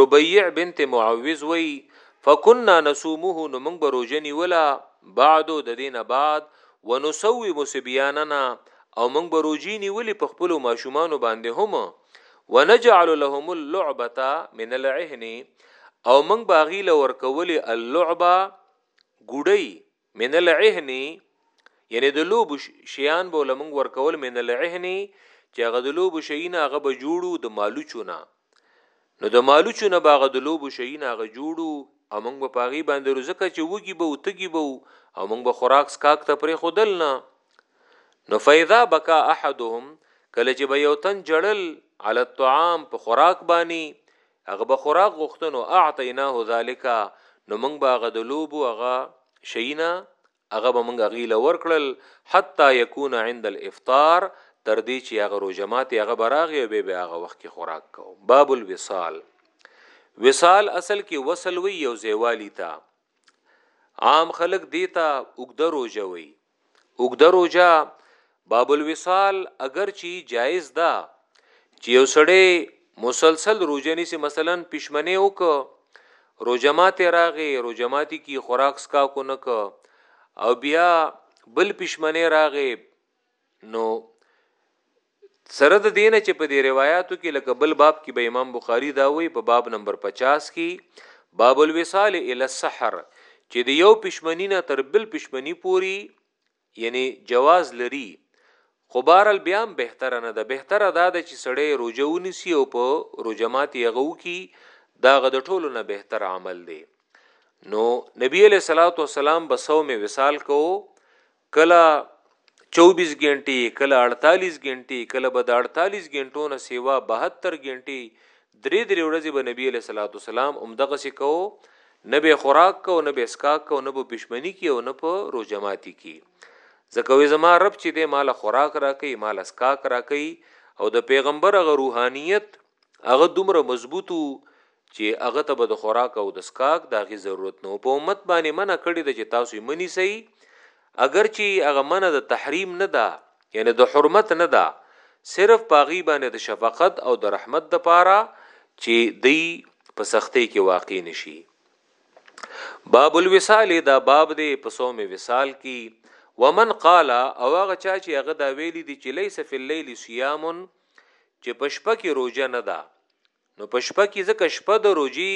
ربيع بنت معوذ وی فكنا نصومه نو موږ به روزه نیوله بعد د دینه بعد ونسوم سبياننا او موږ به روزي نیولې په خپل ماشومان باندې هم ونجعل لهم اللعبه من العهن او موږ باغی لور کولې اللعبه ګډي من العهن یعنی د لوب شیان به لمنګ ورکول من العهن چې هغه د لوب شینا هغه به جوړو د مالوچونه نو د مالوچونه باغ د لوب شینا هغه جوړو او موږ په پاغي باندې رزکه چې وږي به او تګي به او موږ به خوراک سکاک ته پرې خودل نه نو فیضا بکا احدهم کله چې به یو تن جړل علی الطعام په خوراک باندې هغه به خوراک غوښتنو اعطیناه ذالک نو موږ به هغه د لوبو هغه شینا هغه به موږ غیله ورکړل حتی یکون عند الافطار تر دې چې هغه روزه ماته هغه براغي او به هغه وخت کې خوراک کو باب الوصال وصال اصل کې وصل وی یو زیوالی تا عام خلق دیتا وګد روزه وی اوګده روجا باب الوصال اگر چی جایز ده چې یو سړی مسلسل روجه نیسی مثلا پښمنه وک روجه ماته راغې روجه ماته کی خوراک سکا کو نک او بیا بل پښمنه راغې نو سره د دې نه چې په دې روایاتو کې لکه بل باب کې به امام بخاري دا وایي په باب نمبر 50 کې باب الوصال الى السحر چې د یو پښمنی نه تر بل پښمنی پوری یعنی جواز لري خو بارل بیا هم بهتره نه ده بهتره دا ده چې سړی روجه ونیسي او په روجه ماتې هغه وکړي دا غ د ټولو نه بهتر عمل دی نو نبی علیہ الصلوۃ والسلام به صوم وصال کو کله 24 ګنټې کله 48 ګنټې کله به د 48 ګنټو نه سیوا 72 ګنټې درې درې ورځې به نبی علیه الصلاۃ والسلام هم دغه څه کو نه به خوراک کو نه به اسکا کو نه به پښمنی کی او نه په روزه ماتي کی ځکه وې زما رب چې دې مال خوراک راکې مال اسکاک راکې او د پیغمبر غ روحانیت هغه دومره مضبوطو چي هغه ته به د خوراک او د څکاک د هغه ضرورت نه وو، په امت باندي منع کړې ده چي تاسو يې مه نيسئ، اګر چي هغه منع د تحريم نه ده يعني د حرمت نه ده، صرف په هغوی باندي د شفقت او د رحمت د پاره چي دوی په سختۍ کي واقع نه شي. باب الوصال دا باب دی په صوم وصال کی ومن قال او هغه چا چې هغه دا ویلی دی چې لیس فی اللیل صیام چې په شپه کې روزه نه ده نو په شپه کې ځکه شپه د روجي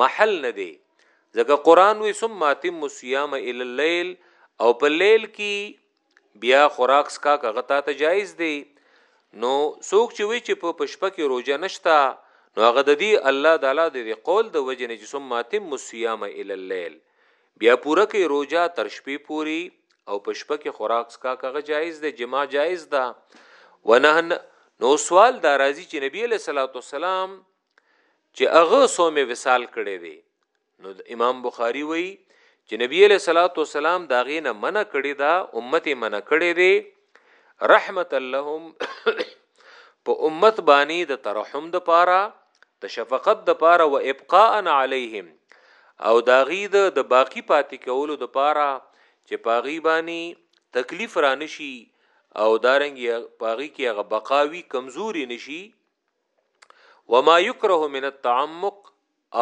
محل نه دی ځکه قران وی ثم ماتم الصيام الى الليل او په لیل کې بیا خوراک سکا کغه تا ته جایز دی نو څوک چې وی چې په پشپه کې روزه نشتا نو هغه د دې الله تعالی د قول د وجه نه چې ثم ماتم الصيام الى الليل بیا پوره کړئ روژه تر شپې پورې او په شپه کې خوراک سکاک هغه جایز دی جما جایز ده ونه نو سوال دا راځي چې نبی له صلوات والسلام چې هغه صوم وصال کړي دي نو امام بخاری وایي چې نبی له صلوات والسلام دا غینه منع کړي دا امت منع کړي دي رحمت لهم په امت باندې د ترحم د پاره د شفقت د پاره و ابقاء علیهم او دا غي د باقی پاتې کولو د پاره چې پاغي باندې تکلیف را نشي او دارنګ پاغي کې هغه بقاوي کمزوري نشي وما يكره من التعمق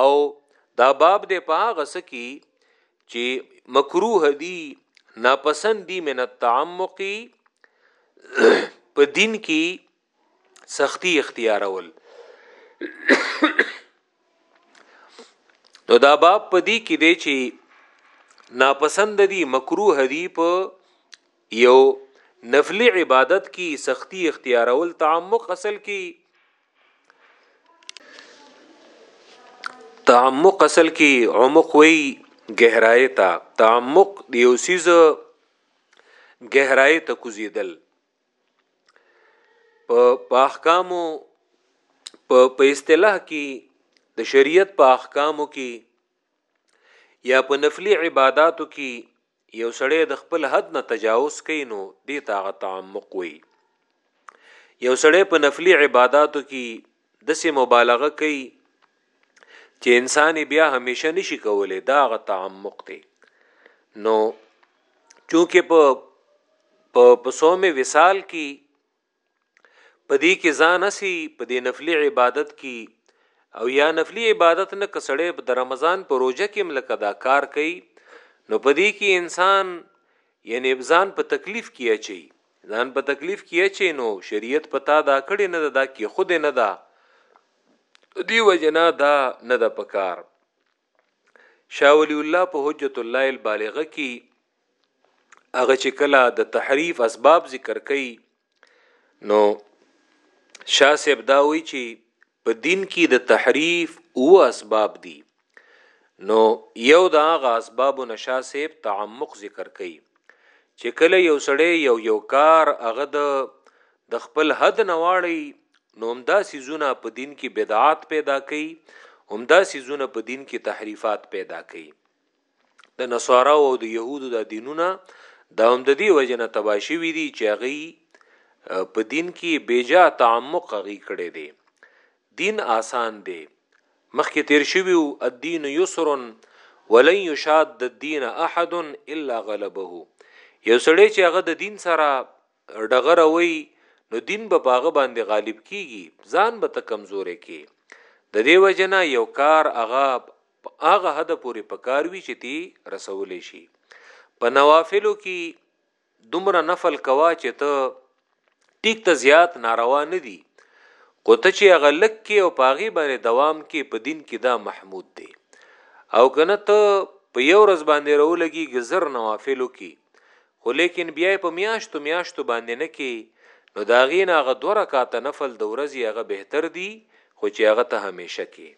او دا باب د په هغه څه کې چې مکروه دي ناپسند دي من التعمق په دین کې سختی اختیارول نو دا باب په دې کې دی چې ناپسند دي مکروه دي په یو نفلی عبادت کې سختی اختیارول تعمق اصل کې تعمق اصل کې عمق وی گہرای ته تعمق دیو سیز گہرای ته کوزیدل په احکامو په اصطلاح کې د شریعت په احکامو کې یا په نفلی عبادتو کې یو سړی د خپل حد نه تجاوز کوي نو دې ته هغه تعمق وي یو سړی په نفلی عبادتو کې د سه مبالغه کوي چې انسان بیا همیشه نشي کولای دا غ تعمق دی نو چونکه په په صوم وصال کې په دې کې ځان اسی په دې نفلی عبادت کې او یا نفلی عبادت نه کسړې په رمضان په روزه کې ملک ادا کار کوي نو په دې کې انسان یعنی ځان په تکلیف کې اچي ځان په تکلیف کې اچي نو شریعت پتا دا کړي نه دا کې خود نه دا دی وجنا دا نه د پکار شاه ولی الله په حجت الله البالغه کی هغه چې کله د تحریف اسباب ذکر کړي نو شاه صاحب دا وی چې په دین کې د تحریف او اسباب دي نو یو دا غ اسباب نشا صاحب تعمق ذکر کړي چې کله یو سړی یو یو کار هغه د د خپل حد نه واړئ نو همدا څیزونه په دین کې بدعات پیدا کوي همدا څیزونه په دین کې تحریفات پیدا کوي د نصارا او د يهودو د دینونه دا هم د دې وجنه تباشي وی دي چې هغه په دین کې بیجا تعمق غي کړي دي دین آسان دی مخکې تیر شوی او الدین یسر ولن یشاد الدین احد الا غلبه یو سړی چې هغه د دین سره ډغره وي نو دین به پاغه باندې غالب کیږي ځان به ته کمزورې کې د دې وجنا یو کار هغه هغه حد پورې پکار وی چې تی رسولې شي په نوافلو کې دومره نفل کوا چې ته ټیک ته زیات ناروا نه دي خو ته چې هغه لک کې او پاغي باندې دوام کې په دین کې دا محمود دی او کنه ته په یو ورځ باندې راولګي غزر نوافلو کې خو ليکن بيا يې په مياشتو مياشتو باندې نه کې نو د هغې نه هغه دوه رکعته نفل د ورځې هغه بهتر دي خو چې هغه ته هميشه کې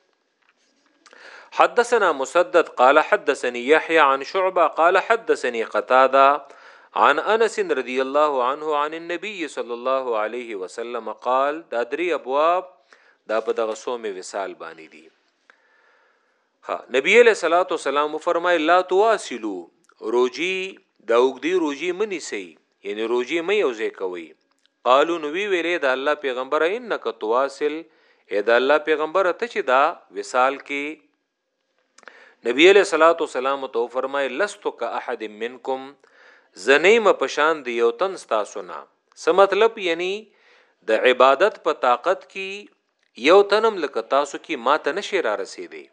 حدثنا مسدد قال حدثني يحيى عن شعبه قال حدثني قتاده عن انس رضی الله عنه عن النبي صلی الله علیه وسلم قال دا درې ابواب دا په دغه سومې وصال باندې دي ها نبی علیہ الصلوۃ والسلام فرمای لا تواسلو روجی دا وګدی روجی منی سي یعنی روجی مې یوځای کوي قالو نو وی ویلې دا الله پیغمبر انک تواصل اې دا الله پیغمبر ته چې دا وصال کې نبی علیہ الصلوۃ والسلام تو فرمای لستو کا احد منکم زنیم پشان دی یو تن تاسو نه سم مطلب یعنی د عبادت په طاقت کې یو تن هم لکه تاسو کی ما ته نشی را رسیدی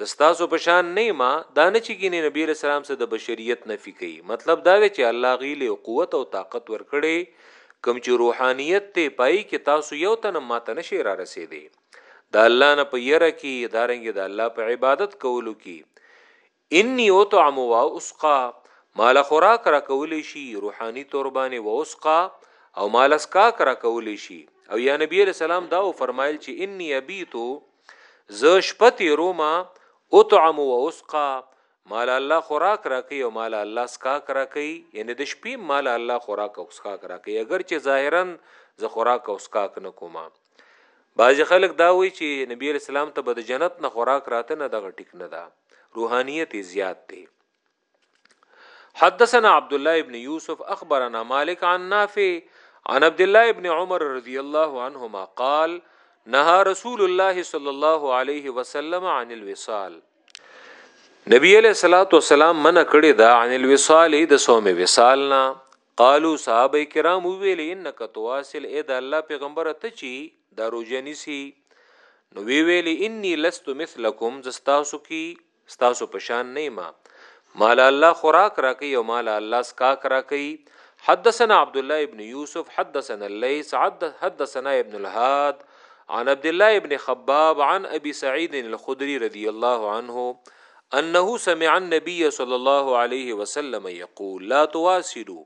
زه ستاسو په شان نه ما دا نه چې ګینه نبی له سلام سره د بشریت نفي کوي مطلب دا دی چې الله غیله قوت او طاقت ورکړي کم چې روحانیت ته پای کې تاسو یو تن ماته نشي را رسیدي دا الله نه په یره کې دارنګ د الله په عبادت کولو کې اني اطعم واسقا، ماله خوراک راکولی شي، روحاني طور باندې، واسقا او ماله څکاک راکولی شي، او یا نبي علیه السلام دا وفرمایل چې اني ابیتو، زه شپه تیروم، اطعم واسقا، ماله الله خوراک راکوي او ماله الله څکاک راکوي، یعنې د شپې هم ماله الله خوراک او څکاک راکوي، اګر چې ظاهراً زه خوراک او څکاک نه کوم. بعضی خلک دا وایي چې نبی اسلام ته به د جنت نه خوراک راته نه دغه ټیک نه ده روحانیت زیات دی حدثنا عبد الله ابن يوسف اخبرنا مالك عن نافع عن عبد الله ابن عمر رضي الله عنهما قال نهى رسول الله صلى الله عليه وسلم عن الوصال نبی علیہ الصلوۃ والسلام منع کړی دا عن الوصال د صوم وصالنا قالو صحابه کرام وویل انک تواصل اې د الله پیغمبره ته چی دا روژه نیسی نو وی ویل انی لست مثلکم زستاسو کی ستاسو پشان نه ما مال الله خوراک راکی او مال الله سکاک راکی حدثنا عبد الله ابن يوسف حدثنا الليث حدثنا ابن الهاد عن عبد الله ابن خباب عن ابي سعيد الخدري رضي الله عنه انه سمع النبي صلی الله علیه وسلم یقول لا تواصلوا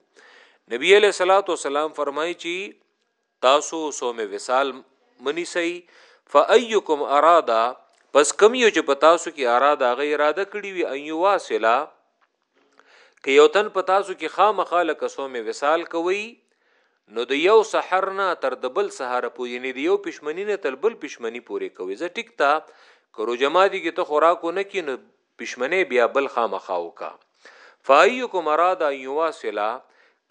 نبی علیہ الصلوۃ والسلام فرمایي چی تاسو سوم وصال منی سي فايکم ارادا پس کم یو چې پتا سو کې اراده غیر اراده کړی وي ايو واصله که یو تن په تاسو کې خامخا لکه سومې وصال کوي نو د یو سحر نه تر د بل سحر پورې یعنی د یو پښمنی نه تر بل پښمنی پورې کوي زه ټیک تا که روجه ماتي کې ته خوراکو نه کې نو پښمنې بیا بل خامخا وکا فایکم اراده یواصله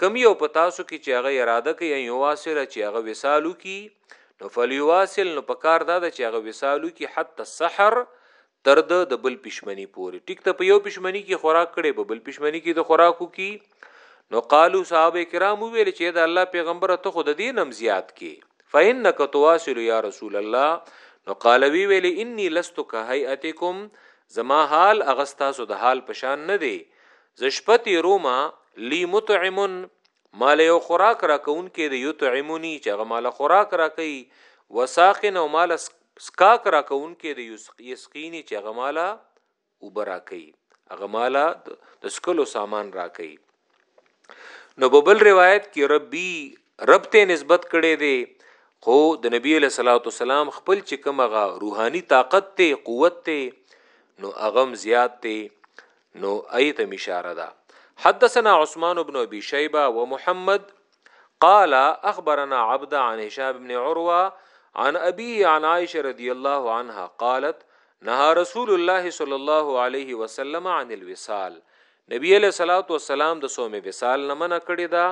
کم یو په تاسو کې چې هغه اراده کوي یواصله چې هغه وصالو کې نو فلیواصل نو پکار دا چې هغه وصالو کې حتی السحر تر د د بل پښمنی پورې ټیک ته په یو پښمنی کې خوراک کړي په بل پښمنی کې د خوراکو کې نو قالو صحابه کرام ویل چې د الله پیغمبر ته خود دین هم زیات کې فإنک تواصل یا رسول الله نو قال وی ویل انی لست کهیئتکم زما حال اغستا سو د حال پشان نه دی زشپتی روما لی متعم مال یو خوراک را کون کې د یتعمونی چې غمال خوراک را کوي وساقن او مال سکاک راکونکې د یسقینی چې هغه مالا اوبه راکوي هغه مالا د سکلو سامان راکوي نو په بل روایت کې ربي رب ته نسبت کړي دي خو د نبی له صلوات والسلام خپل چې کومه روحاني طاقت ته قوت ته نو اغم زیات ته نو ایت اشاره ده حدثنا عثمان بن ابي شيبه ومحمد قال اخبرنا عبد عن هشام بن عروه عن ابيه عن عائشه رضي الله عنها قالت نهى رسول الله صلى الله عليه وسلم عن الوصال نبی علیہ الصلوۃ والسلام د صوم وصال نه منع کړی دا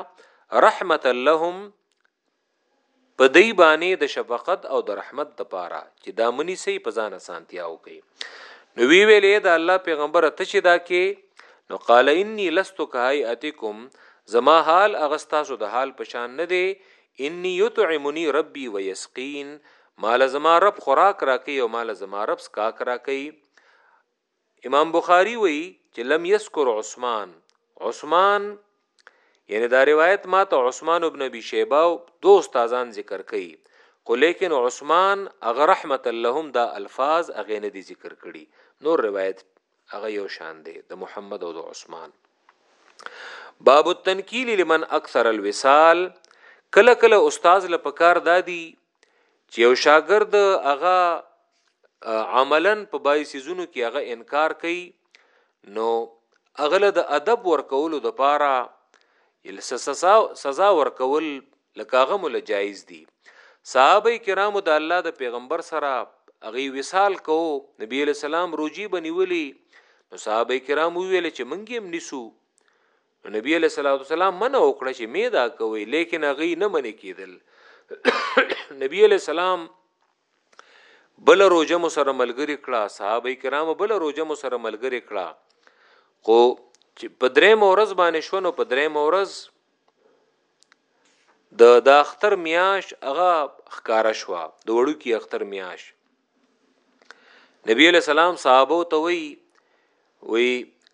رحمت لهم په دوی باندې د شفقت او د رحمت دپاره چې دا مه نیسئ په ځان اسانتیا وکړئ. نو ویې ویل، ای د الله پیغمبره ته چې دا کې نو قال انی لست کهیئتکم، زما حال هغه ستاسو د حال په شان نه دی، انی یطعمنی ربی و یسقین، ماله زما رب خوراک راکوي او ماله زما رب څکاک راکوي. امام بخاری وی چې لم یذکر عثمان عثمان یعنی دا روایت ما ته عثمان ابن ابي شیبه او دو استادان ذکر کړي خو لیکن عثمان اغه رحمت اللهم دا الفاظ اغه نه دي ذکر کړي نور روایت اغه یو شان دی د محمد او د عثمان باب التنکیل لمن اکثر الوصال کله کله استاد لپاره دادی چې یو شاګرد هغه عملا په بای سيزونو کې هغه انکار کوي نو اغله د ادب ورکولو د پاره یل سزا سزا ورکول لکه هغه مل جایز دي صحابه کرامو د الله د پیغمبر سره هغه وصال کو نبی له سلام روجي بنولي نو صحابه کرام ویل چې منګیم نسو نو نبی علیہ الصلوۃ والسلام منع وکړه چې می دا کوي لیکن هغه نه منې کیدل نبی علیہ السلام بل روزه مو سره ملګری کړه صحابه کرام بل روزه مو سره ملګری کړه خو چې په درې مورز باندې شو نو په درې مورز د د اختر میاش هغه خکاره شو د وړو کې اختر میاش نبی علیہ السلام صحابه ته وی وی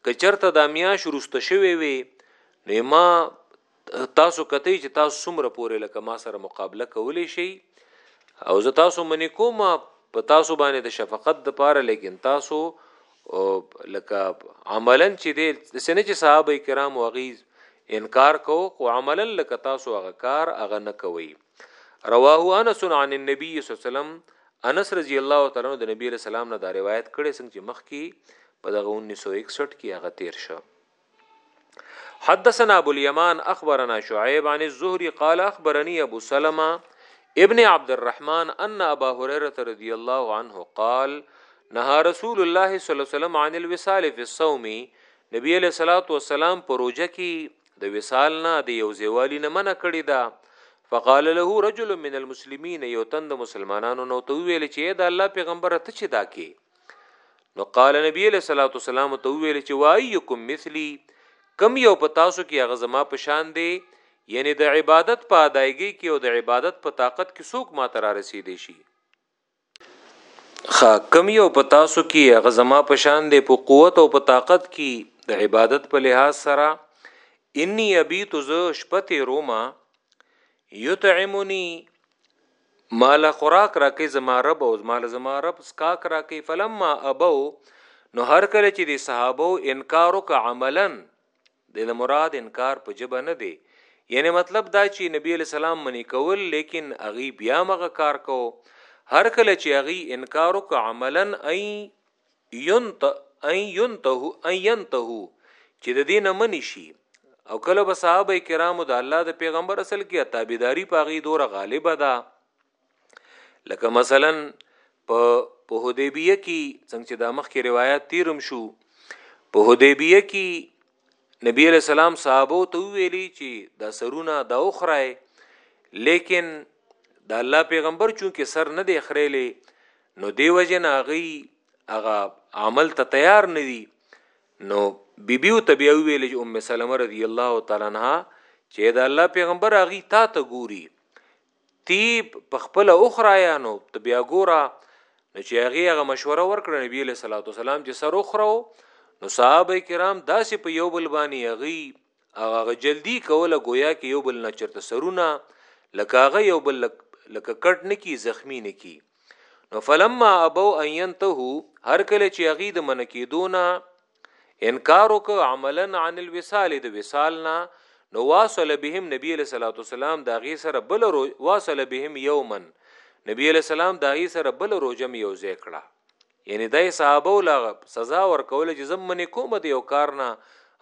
کچرته د میاش روسته شوی وی نو ما تاسو کته چې تاسو څومره پورې لکه ما سره مقابله کولی شي او زه تاسو منی کوم په تاسو باندې د شفقت د پاره لیکن تاسو لکه عملا چې د سنه چې صحابه کرام وغیز انکار کو خو عملا لکه تاسو هغه کار هغه نه کوي رواه انس عن النبي صلی الله علیه وسلم انس رضی الله تعالی عنہ د نبی رسول الله نه دا روایت کړي څنګه چې مخ کې په دغه 1961 کې هغه تیر شو حدثنا ابو اليمان اخبرنا شعيب عن الزهري قال اخبرني ابو سلمة ابن عبد الرحمن ان ابا هريره رضي الله عنه قال نهى رسول الله صلى الله عليه وسلم عن الوصال في الصوم نبی علیہ الصلوۃ والسلام پروژه کې د وصال نه د یو زیوالی نه منع کړی دا فقال له رجل من المسلمین یو تند مسلمانانو نو ته ویل چې دا الله پیغمبر ته چې دا کې نو قال نبی علیہ الصلوۃ والسلام ته ویل چې وایکم مثلی کم یو په تاسو کې هغه زما په شان دی یعنی د عبادت په ادایګی کې او د عبادت په طاقت کې څوک ما تر رسیدې شي خا کم یو په تاسو کې هغه زما په شان دی په قوت او په طاقت کې د عبادت په لحاظ سره انی ابیت ز شپته روما یطعمنی مال خوراک راکې زما رب او مال زما رب سکاک راکې فلما ابو نو هر کله چې د صحابه انکار وک عملا دی نه مراد انکار په ژبه نه دی یعنی مطلب دا چې نبی علی سلام منی کول لیکن اغي بیا مغه کار کو هر کله چې اغي انکار وک عملا ای ينت ای ينته ای ينته چې د دین منی شي او کله به صحابه کرامو د الله د پیغمبر اصل کې تابعداري پاغي دوره غالبه ده لکه مثلا په په حدیبیه کې څنګه چې د مخ کې روایت تیرم شو په حدیبیه کې نبی علیہ السلام صحابه ته ویلي چې دا سرونه دا اخرای لیکن د الله پیغمبر چون کې سر نه دی خړېلې نو دی وجه نه غي هغه عمل ته تیار نه دی نو بیبیو ته بیا ویل چې ام سلمہ رضی الله تعالی عنها چې دا الله پیغمبر هغه تا ته ګوري تی په خپله وخرایا نو ته بیا ګوره نو چې هغه هغه مشوره ورکړه نبی له صلوات والسلام چې سر وخرو نو صحابه کرام داسې په یو بل باندې هغه او هغه جلدی کوله گویا کې یو بل نه چرته سرونه لکه هغه یو بل لکه کټ نه کی زخمی نه کی نو فلما ابو ان ينتهو هر کله چې هغه د من کېدونه انکار وک عملا عن الوصال د وصال نه نو واصل بهم نبی علیہ الصلوۃ والسلام دا غي سره بل رو واصل بهم یومن نبی علیہ السلام دا غي سره بل روجم یو ځای کړه یعنی دای صحابه ولا سزا ورکول چې زم منی کوم د یو کار نه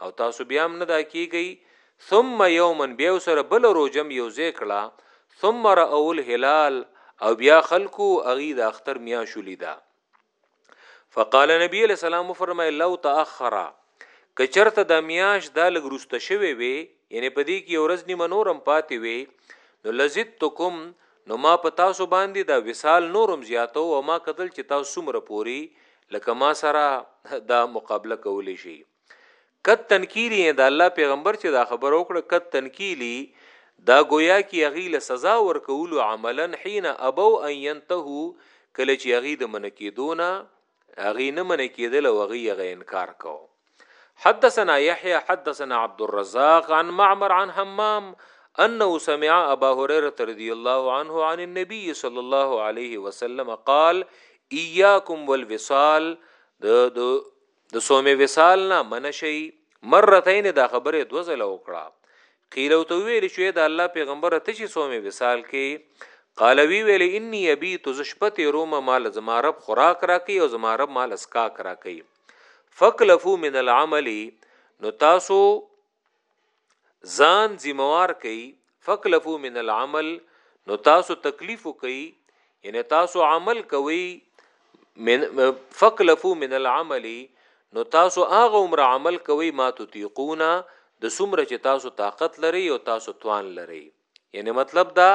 او تاسو بیا هم نه دا کیږي ثم یومن بیا سره بل روجم یو ځای کړه ثم را اول هلال او بیا خلکو اغي د اختر میا شولیدا فقال نبی علیہ السلام فرمای لو تاخر کچرته د میاش د لګروسته شوی وي یعنی په دې کې ورځ نیمه نورم پاتې وي نو لزتکم نو ما په تاسو باندې دا وصال نورم زیاتو او ما قتل چې تاسو څومره پوری لکه ما سره دا مقابله کولی شي کت تنکیلی یې د الله پیغمبر چې دا خبر وکړه کت تنکیلی دا گویا کی هغه له سزا ورکولو عملا حين ابو ان ينتهو کله چې هغه د منکیدونه هغه نه من کېدل او هغه هغه انکار کو حدثنا يحيى حدثنا عبد الرزاق عن معمر عن حمام انه سمع ابا هريره رضي الله عنه عن النبي صلى الله عليه وسلم قال اياكم والوصال د د د سومه وصال نه منشي مرتين دا خبره دو ځله وکړه قیل او تو ویل شوې د الله پیغمبر ته چې سومه وصال کې قال وی ویل انی ابي تو زشپت روم مال زما رب خوراک راکي او زما رب مال اسکاک راکي فکلفو من العمل نو تاسو ځان ذمہوار کئ فکلفو من العمل نو تاسو تکلیف کئ یعنی تاسو عمل کوئ من فکلفو من العمل نو تاسو هغه عمر عمل کوئ ما تطيقونا د سمره چې تاسو طاقت لري او تاسو توان لري یعنی مطلب دا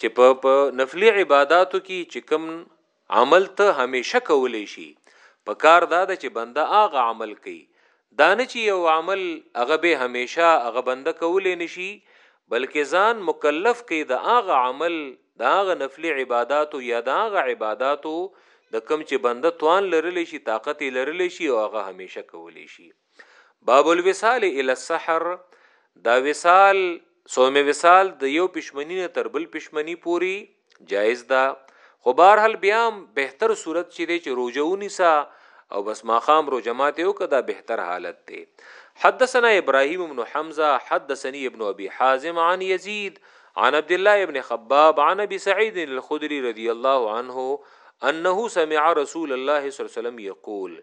چې په په نفلی عبادتو کې چې کوم عمل ته همیشه کولی شي په کار دا ده چې بنده هغه عمل کوي دا نه چې یو عمل هغه به همیشه هغه بنده کولی نشي بلکې ځان مکلف کوي د هغه عمل د هغه نفلی عبادتو یا د هغه عبادتو د کم چې بنده توان لرلی شي طاقت لرلی شي او هغه همیشه کولی شي باب الوصال الى السحر دا وصال سومه وصال د یو پښمنی نه تر بل پښمنی پوری جایز ده خو بهرحال بیا بهتر صورت چې دی چې روزه ونیسا او بس ماقام رو جماعت یو کدا بهتر حالت دی حدثنا ابراهيم بن حمزه حدثني ابن ابي حازم عن يزيد عن عبد الله بن خباب عن ابي سعيد الخدري رضي الله عنه انه سمع رسول الله صلى الله عليه وسلم يقول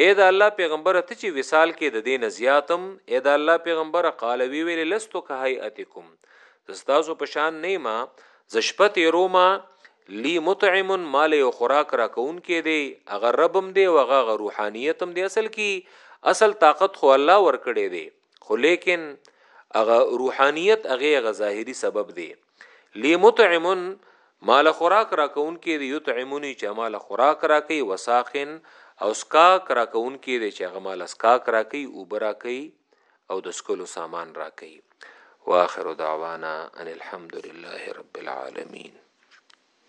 اې د الله پېغمبره ته چې وصال کې د دې نه زیات هم، اې د الله پېغمبره قال وی ویلې لستو که هیئتکم زه ستاسو په شان نه یم، زه شپه تېرومه، لي مطعم ما له یو خوراک راکوونکی دی، هغه رب هم دی او هغه هغه روحانیت هم دی، اصل کې اصل طاقت خو الله ورکړی دی. خو لیکن هغه روحانیت هغه غ ظاهری سبب دی لی متعم مال خوراک را کون کې دی یتعمونی چې مال خوراک را کوي وساخن او سکا کرا کون کې دی چې هغه مال سکا کرا کوي او برا کوي او د سکلو سامان را کوي واخر دعوانا ان الحمد لله رب العالمین